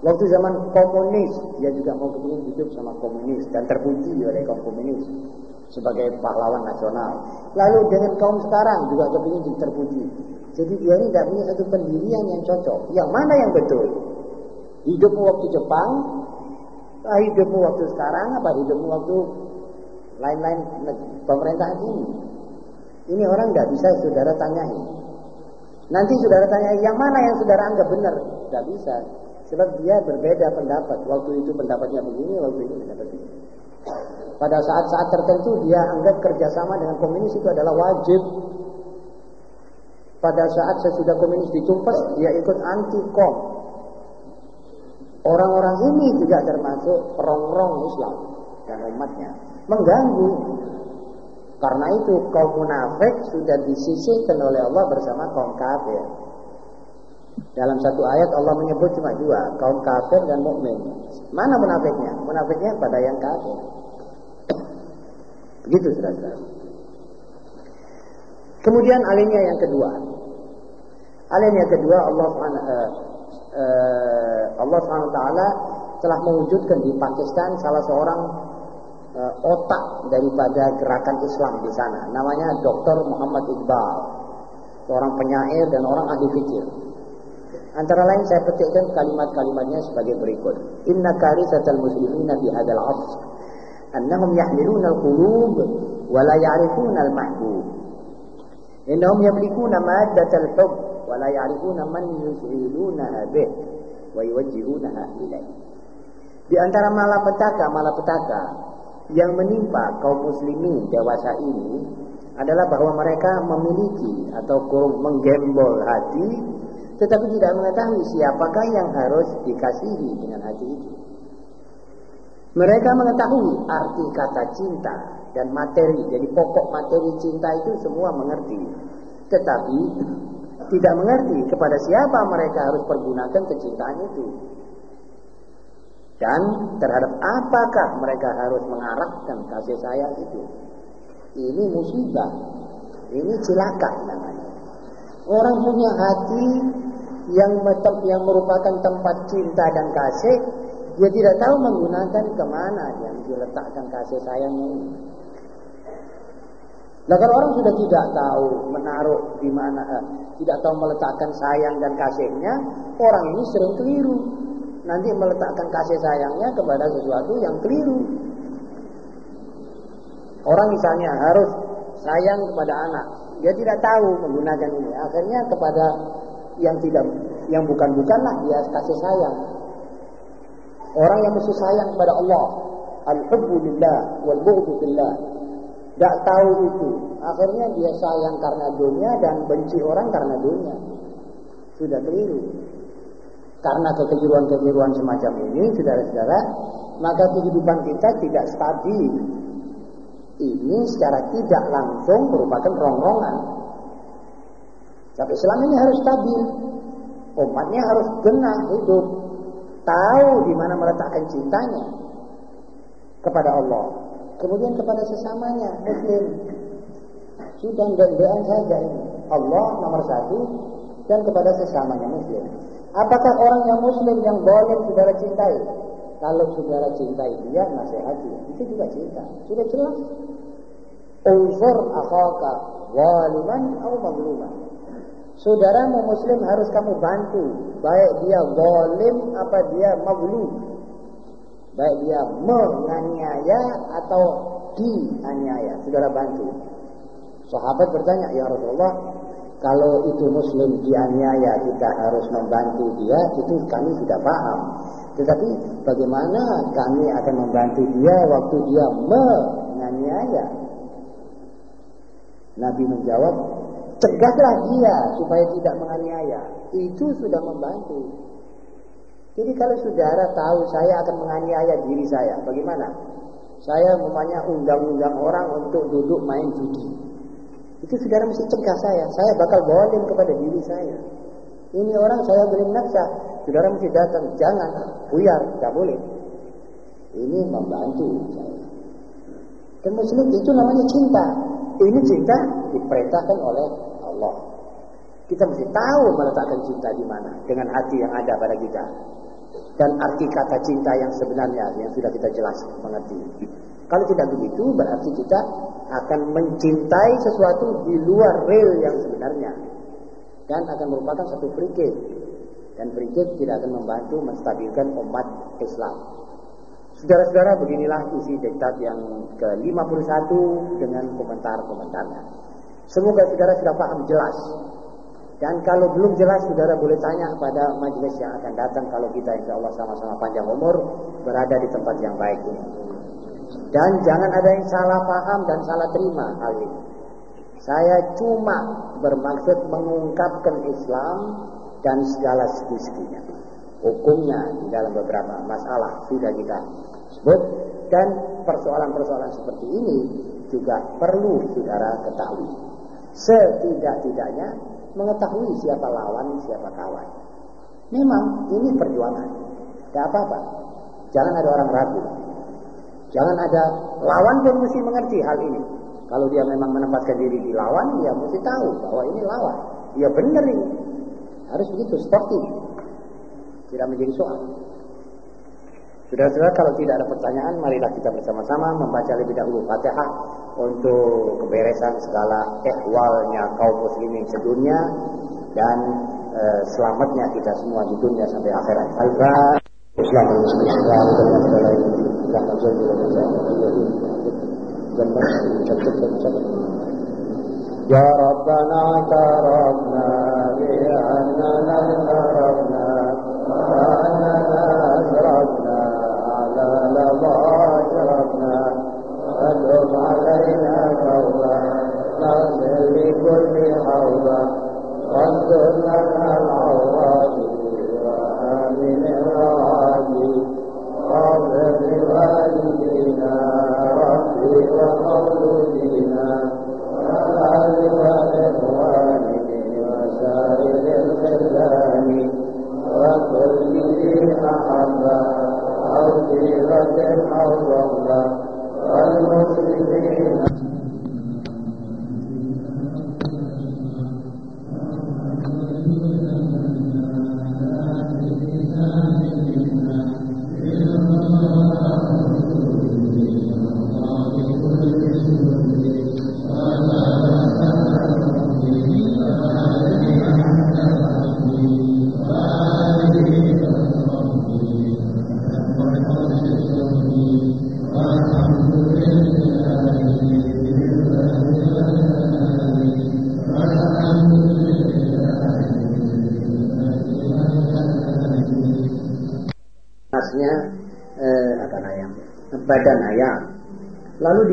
Waktu zaman komunis dia juga mau kepingin hidup sama komunis dan terpuji oleh kaum komunis sebagai pahlawan nasional. Lalu dengan kaum sekarang juga kepingin terpuji. Jadi dia ini tidak punya satu pendirian yang cocok. Yang mana yang betul? Hidupmu waktu Jepang, hidupmu waktu sekarang, apa hidupmu waktu lain-lain pemerintahan ini? Ini orang tidak bisa saudara tanyai. Nanti saudara tanya yang mana yang saudara anggap benar? Tidak bisa. Sebab dia berbeda pendapat. Waktu itu pendapatnya begini, waktu ini pendapat begini. Pada saat-saat tertentu dia anggap kerjasama dengan komunis itu adalah wajib. Pada saat sesudah komunis ditumpas, dia ikut anti-kom. Orang-orang ini juga termasuk rongrong Islam dan umatnya. Mengganggu. Karena itu kaum munafik sudah disisihkan oleh Allah bersama kaum kafir. Dalam satu ayat Allah menyebut cuma dua, kaum kafir dan mukmin. Mana munafiknya? Munafiknya pada yang kafir. Begitu saudara. Kemudian alinea yang kedua. Alinea kedua Allah uh, uh, Allah SWT telah mewujudkan di Pakistan salah seorang uh, otak daripada gerakan Islam di sana. Namanya Dr. Muhammad Iqbal. Seorang penyair dan orang ahli fikir. Antara lain saya petikkan kalimat-kalimatnya sebagai berikut. Inna karisatal muslimina fi hadzal 'asr annahum yahmiluna al-qulub wa la ya'rifuna al-mahbub. Innahum yamlikuna maddatal hubb wa la ya'rifuna man yus'ilunaha bih wa yuwajjihunaha ilaih. Di antara malapetaka-malapetaka yang menimpa kaum muslimin dewasa ini adalah bahwa mereka memiliki atau kurung menggembol hati tetapi tidak mengetahui siapakah yang harus dikasihi dengan hati itu. Mereka mengetahui arti kata cinta dan materi, jadi pokok materi cinta itu semua mengerti. Tetapi tidak mengerti kepada siapa mereka harus pergunakan kecintaan itu. Dan terhadap apakah mereka harus mengarahkan kasih sayang itu. Ini musibah. Ini cilaka namanya. Orang punya hati yang yang merupakan tempat cinta dan kasih, dia tidak tahu menggunakan ke mana yang diletakkan kasih sayangnya ini. Nah kalau orang sudah tidak tahu menaruh di mana, eh, tidak tahu meletakkan sayang dan kasihnya, orang ini sering keliru. Nanti meletakkan kasih sayangnya kepada sesuatu yang keliru. Orang misalnya harus sayang kepada anak, dia tidak tahu menggunakan ini. Akhirnya kepada yang tidak yang bukan-bukanlah dia kasih sayang. Orang yang mesti sayang kepada Allah, al-hubbu. Tak tahu itu, akhirnya dia sayang karena dunia dan benci orang karena dunia. Sudah keliru. Karena kekeliruan-kekeliruan semacam ini, saudara-saudara, maka kehidupan kita tidak stabil. Ini secara tidak langsung merupakan rongrongan tapi Islam ini harus stabil. Umatnya harus genah hidup. Tahu di mana meletakkan cintanya kepada Allah. Kemudian kepada sesamanya, muslim. Sudah dan saja ini. Allah nomor satu dan kepada sesamanya muslim. Apakah orang yang muslim yang boleh saudara cintai? Kalau saudara cintai dia, nasihati. Itu juga cinta. Sudah jelas. Unzur akhaka waliman atau mazluman. Saudaramu muslim harus kamu bantu. Baik dia zalim apa dia maghlub. Baik dia menganiaya atau dianiaya. Saudara bantu. Sahabat bertanya, "Ya Rasulullah, kalau itu muslim dianiaya kita harus membantu dia, itu kami sudah paham. Tetapi bagaimana kami akan membantu dia waktu dia menganiaya?" Nabi menjawab, Cegahlah dia supaya tidak menganiaya. Itu sudah membantu. Jadi kalau saudara tahu saya akan menganiaya diri saya, bagaimana? Saya memangnya undang-undang orang untuk duduk main judi. Itu saudara mesti cegah saya. Saya bakal bolim kepada diri saya. Ini orang saya beli naksa. Saudara mesti datang. Jangan. Buyar. Tidak boleh. Ini membantu saya. Dan muslim itu namanya cinta. Ini cinta diperintahkan oleh Allah. Kita mesti tahu meletakkan cinta di mana dengan hati yang ada pada kita. Dan arti kata cinta yang sebenarnya yang sudah kita jelas mengerti. Kalau tidak begitu berarti kita akan mencintai sesuatu di luar real yang sebenarnya. Dan akan merupakan satu frikir. Dan frikir tidak akan membantu menstabilkan umat Islam. Saudara-saudara beginilah isi diktat yang ke-51 dengan komentar-komentarnya. Semoga saudara sudah paham jelas dan kalau belum jelas, saudara boleh tanya pada majelis yang akan datang kalau kita insya Allah sama-sama panjang umur berada di tempat yang baik ini. Dan jangan ada yang salah paham dan salah terima hal ini. Saya cuma bermaksud mengungkapkan Islam dan segala segi-seginya. Hukumnya di dalam beberapa masalah sudah kita sebut dan persoalan-persoalan seperti ini juga perlu saudara ketahui. Setidak-tidaknya mengetahui siapa lawan, siapa kawan. Memang ini perjuangan. Tidak apa-apa. Jangan ada orang ragu. Jangan ada lawan pun mesti mengerti hal ini. Kalau dia memang menempatkan diri di lawan, dia mesti tahu bahwa ini lawan. Dia benar ini. Harus begitu, sportif. Tidak menjadi soal. Sudah-sudah kalau tidak ada pertanyaan, marilah kita bersama-sama membaca lebih dahulu Fatihah untuk keberesan segala ehwalnya kaum muslimin sedunia dan e, selamatnya kita semua di dunia sampai akhirat. Al-Fatihah. Ya Rabbana tarabna bi annana tarabna Obrigado.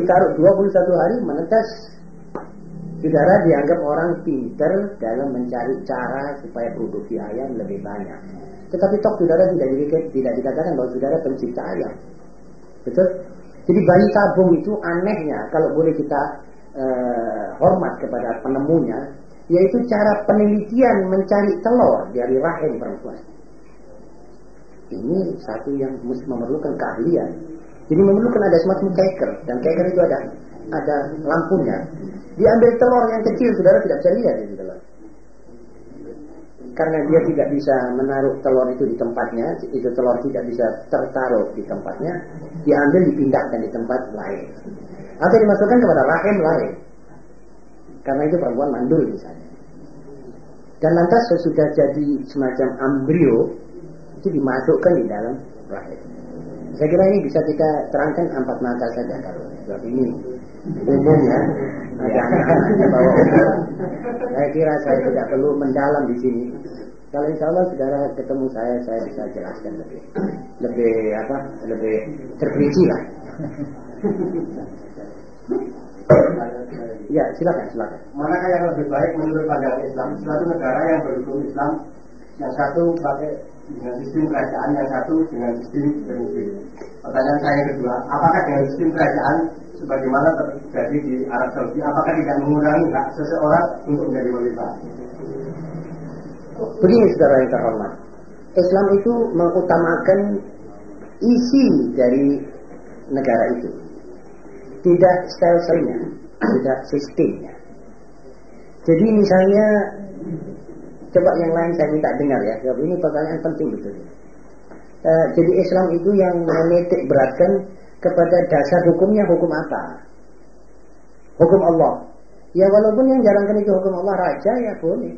Ditaruh 21 hari menetes. Saudara dianggap orang pinter dalam mencari cara supaya produksi ayam lebih banyak. Tetapi toh saudara tidak, tidak dikatakan bahwa saudara pencipta ayam. Betul? Jadi bayi tabung itu anehnya kalau boleh kita eh, hormat kepada penemunya, yaitu cara penelitian mencari telur dari rahim perempuan. Ini satu yang memerlukan keahlian. Jadi memerlukan ada semacam keker dan keker itu ada ada lampunya. Diambil telur yang kecil, saudara tidak bisa lihat itu telur. Karena dia tidak bisa menaruh telur itu di tempatnya, itu telur tidak bisa tertaruh di tempatnya, diambil dipindahkan di tempat lain. Atau dimasukkan kepada rahim lain. Karena itu perempuan mandul misalnya. Dan lantas sesudah jadi semacam embrio, itu dimasukkan di dalam rahim. Saya kira ini bisa kita terangkan empat mata saja kalau ini umum ya. Ada hanya bawa. Saya kira saya tidak perlu mendalam di sini. Kalau insya Allah saudara ketemu saya, saya bisa jelaskan lebih, lebih apa, lebih terperinci lah. Ya, silakan, silakan. Manakah yang lebih baik menurut pandangan Islam? Suatu negara yang berhukum Islam, yang satu pakai dengan sistem kerajaan yang satu dengan sistem muslim. Pertanyaan saya kedua, apakah dengan sistem kerajaan sebagaimana terjadi di Arab Saudi, apakah tidak mengurangi hak seseorang untuk menjadi khalifah? Begini saudara yang terhormat, Islam itu mengutamakan isi dari negara itu, tidak style-stylenya, tidak sistemnya. Jadi misalnya Coba yang lain saya minta dengar ya. Sebab ini pertanyaan penting betul. Uh, jadi Islam itu yang menitik beratkan kepada dasar hukumnya hukum apa? Hukum Allah. Ya walaupun yang jalankan itu hukum Allah raja ya boleh.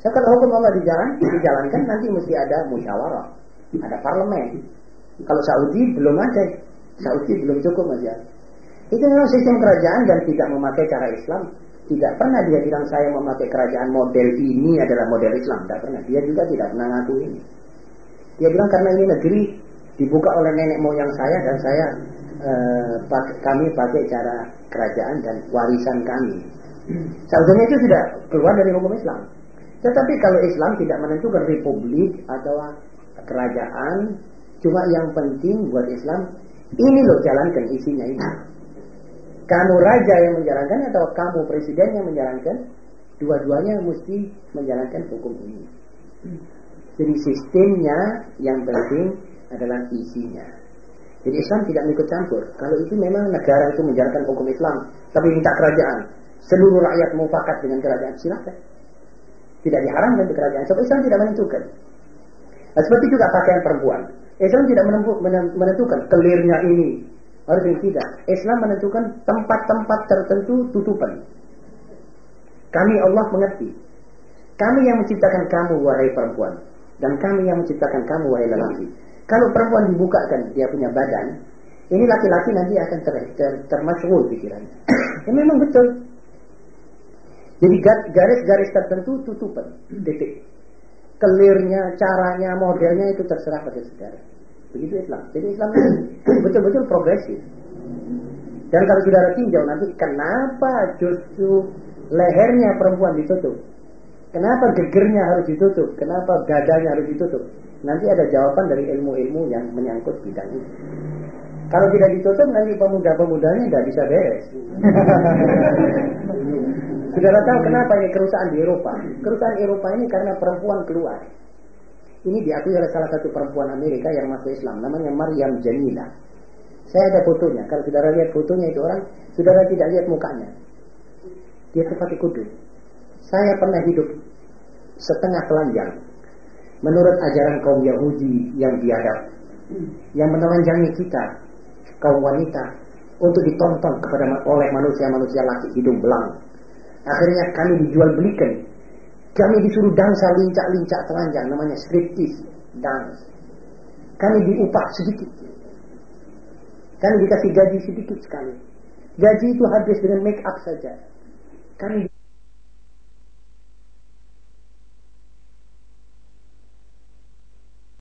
Setelah hukum Allah dijalankan, dijalankan nanti mesti ada musyawarah, ada parlemen. Kalau Saudi belum ada, Saudi belum cukup aja. Itu memang sistem kerajaan dan tidak memakai cara Islam. Tidak pernah dia bilang saya memakai kerajaan model ini adalah model Islam. Tidak pernah. Dia juga tidak pernah ngaku ini. Dia bilang karena ini negeri dibuka oleh nenek moyang saya dan saya eh, kami pakai cara kerajaan dan warisan kami. Sebetulnya itu tidak keluar dari hukum Islam. Tetapi kalau Islam tidak menentukan republik atau kerajaan, cuma yang penting buat Islam ini loh jalankan isinya ini. Kamu raja yang menjalankan atau kamu presiden yang menjalankan, dua-duanya mesti menjalankan hukum ini. Jadi sistemnya yang penting adalah isinya. Jadi Islam tidak ikut campur. Kalau itu memang negara itu menjalankan hukum Islam, tapi minta kerajaan. Seluruh rakyat mufakat dengan kerajaan, silakan. Tidak diharamkan di kerajaan. Sebab Islam tidak menentukan. Nah, seperti juga pakaian perempuan. Islam tidak menentukan kelirnya ini harus tidak. Islam menentukan tempat-tempat tertentu tutupan. Kami Allah mengerti. Kami yang menciptakan kamu wahai perempuan dan kami yang menciptakan kamu wahai lelaki. Kalau perempuan dibukakan dia punya badan, ini laki-laki nanti akan ter, ter, termasyhur pikirannya. ya memang betul. Jadi garis-garis tertentu tutupan, titik. Kelirnya, caranya, modelnya itu terserah pada saudara. Begitu Islam. Jadi Islam betul-betul progresif. Dan kalau saudara tinjau nanti kenapa justru lehernya perempuan ditutup? Kenapa gegernya harus ditutup? Kenapa dadanya harus ditutup? Nanti ada jawaban dari ilmu-ilmu yang menyangkut bidang itu. Kalau tidak ditutup nanti pemuda-pemudanya tidak bisa beres. Saudara tahu kenapa ini kerusakan di Eropa? Kerusakan Eropa ini karena perempuan keluar. Ini diakui oleh salah satu perempuan Amerika yang masuk Islam, namanya Maryam Jamila. Saya ada fotonya. Kalau saudara lihat fotonya itu orang, saudara tidak lihat mukanya. Dia pakai kudus. Saya pernah hidup setengah telanjang menurut ajaran kaum Yahudi yang biadab yang menelanjangi kita kaum wanita untuk ditonton kepada oleh manusia-manusia laki hidung belang akhirnya kami dijual belikan kami disuruh dansa lincak-lincak telanjang namanya striptease dance. Kami diupah sedikit. Kami dikasih gaji sedikit sekali. Gaji itu habis dengan make up saja. Kami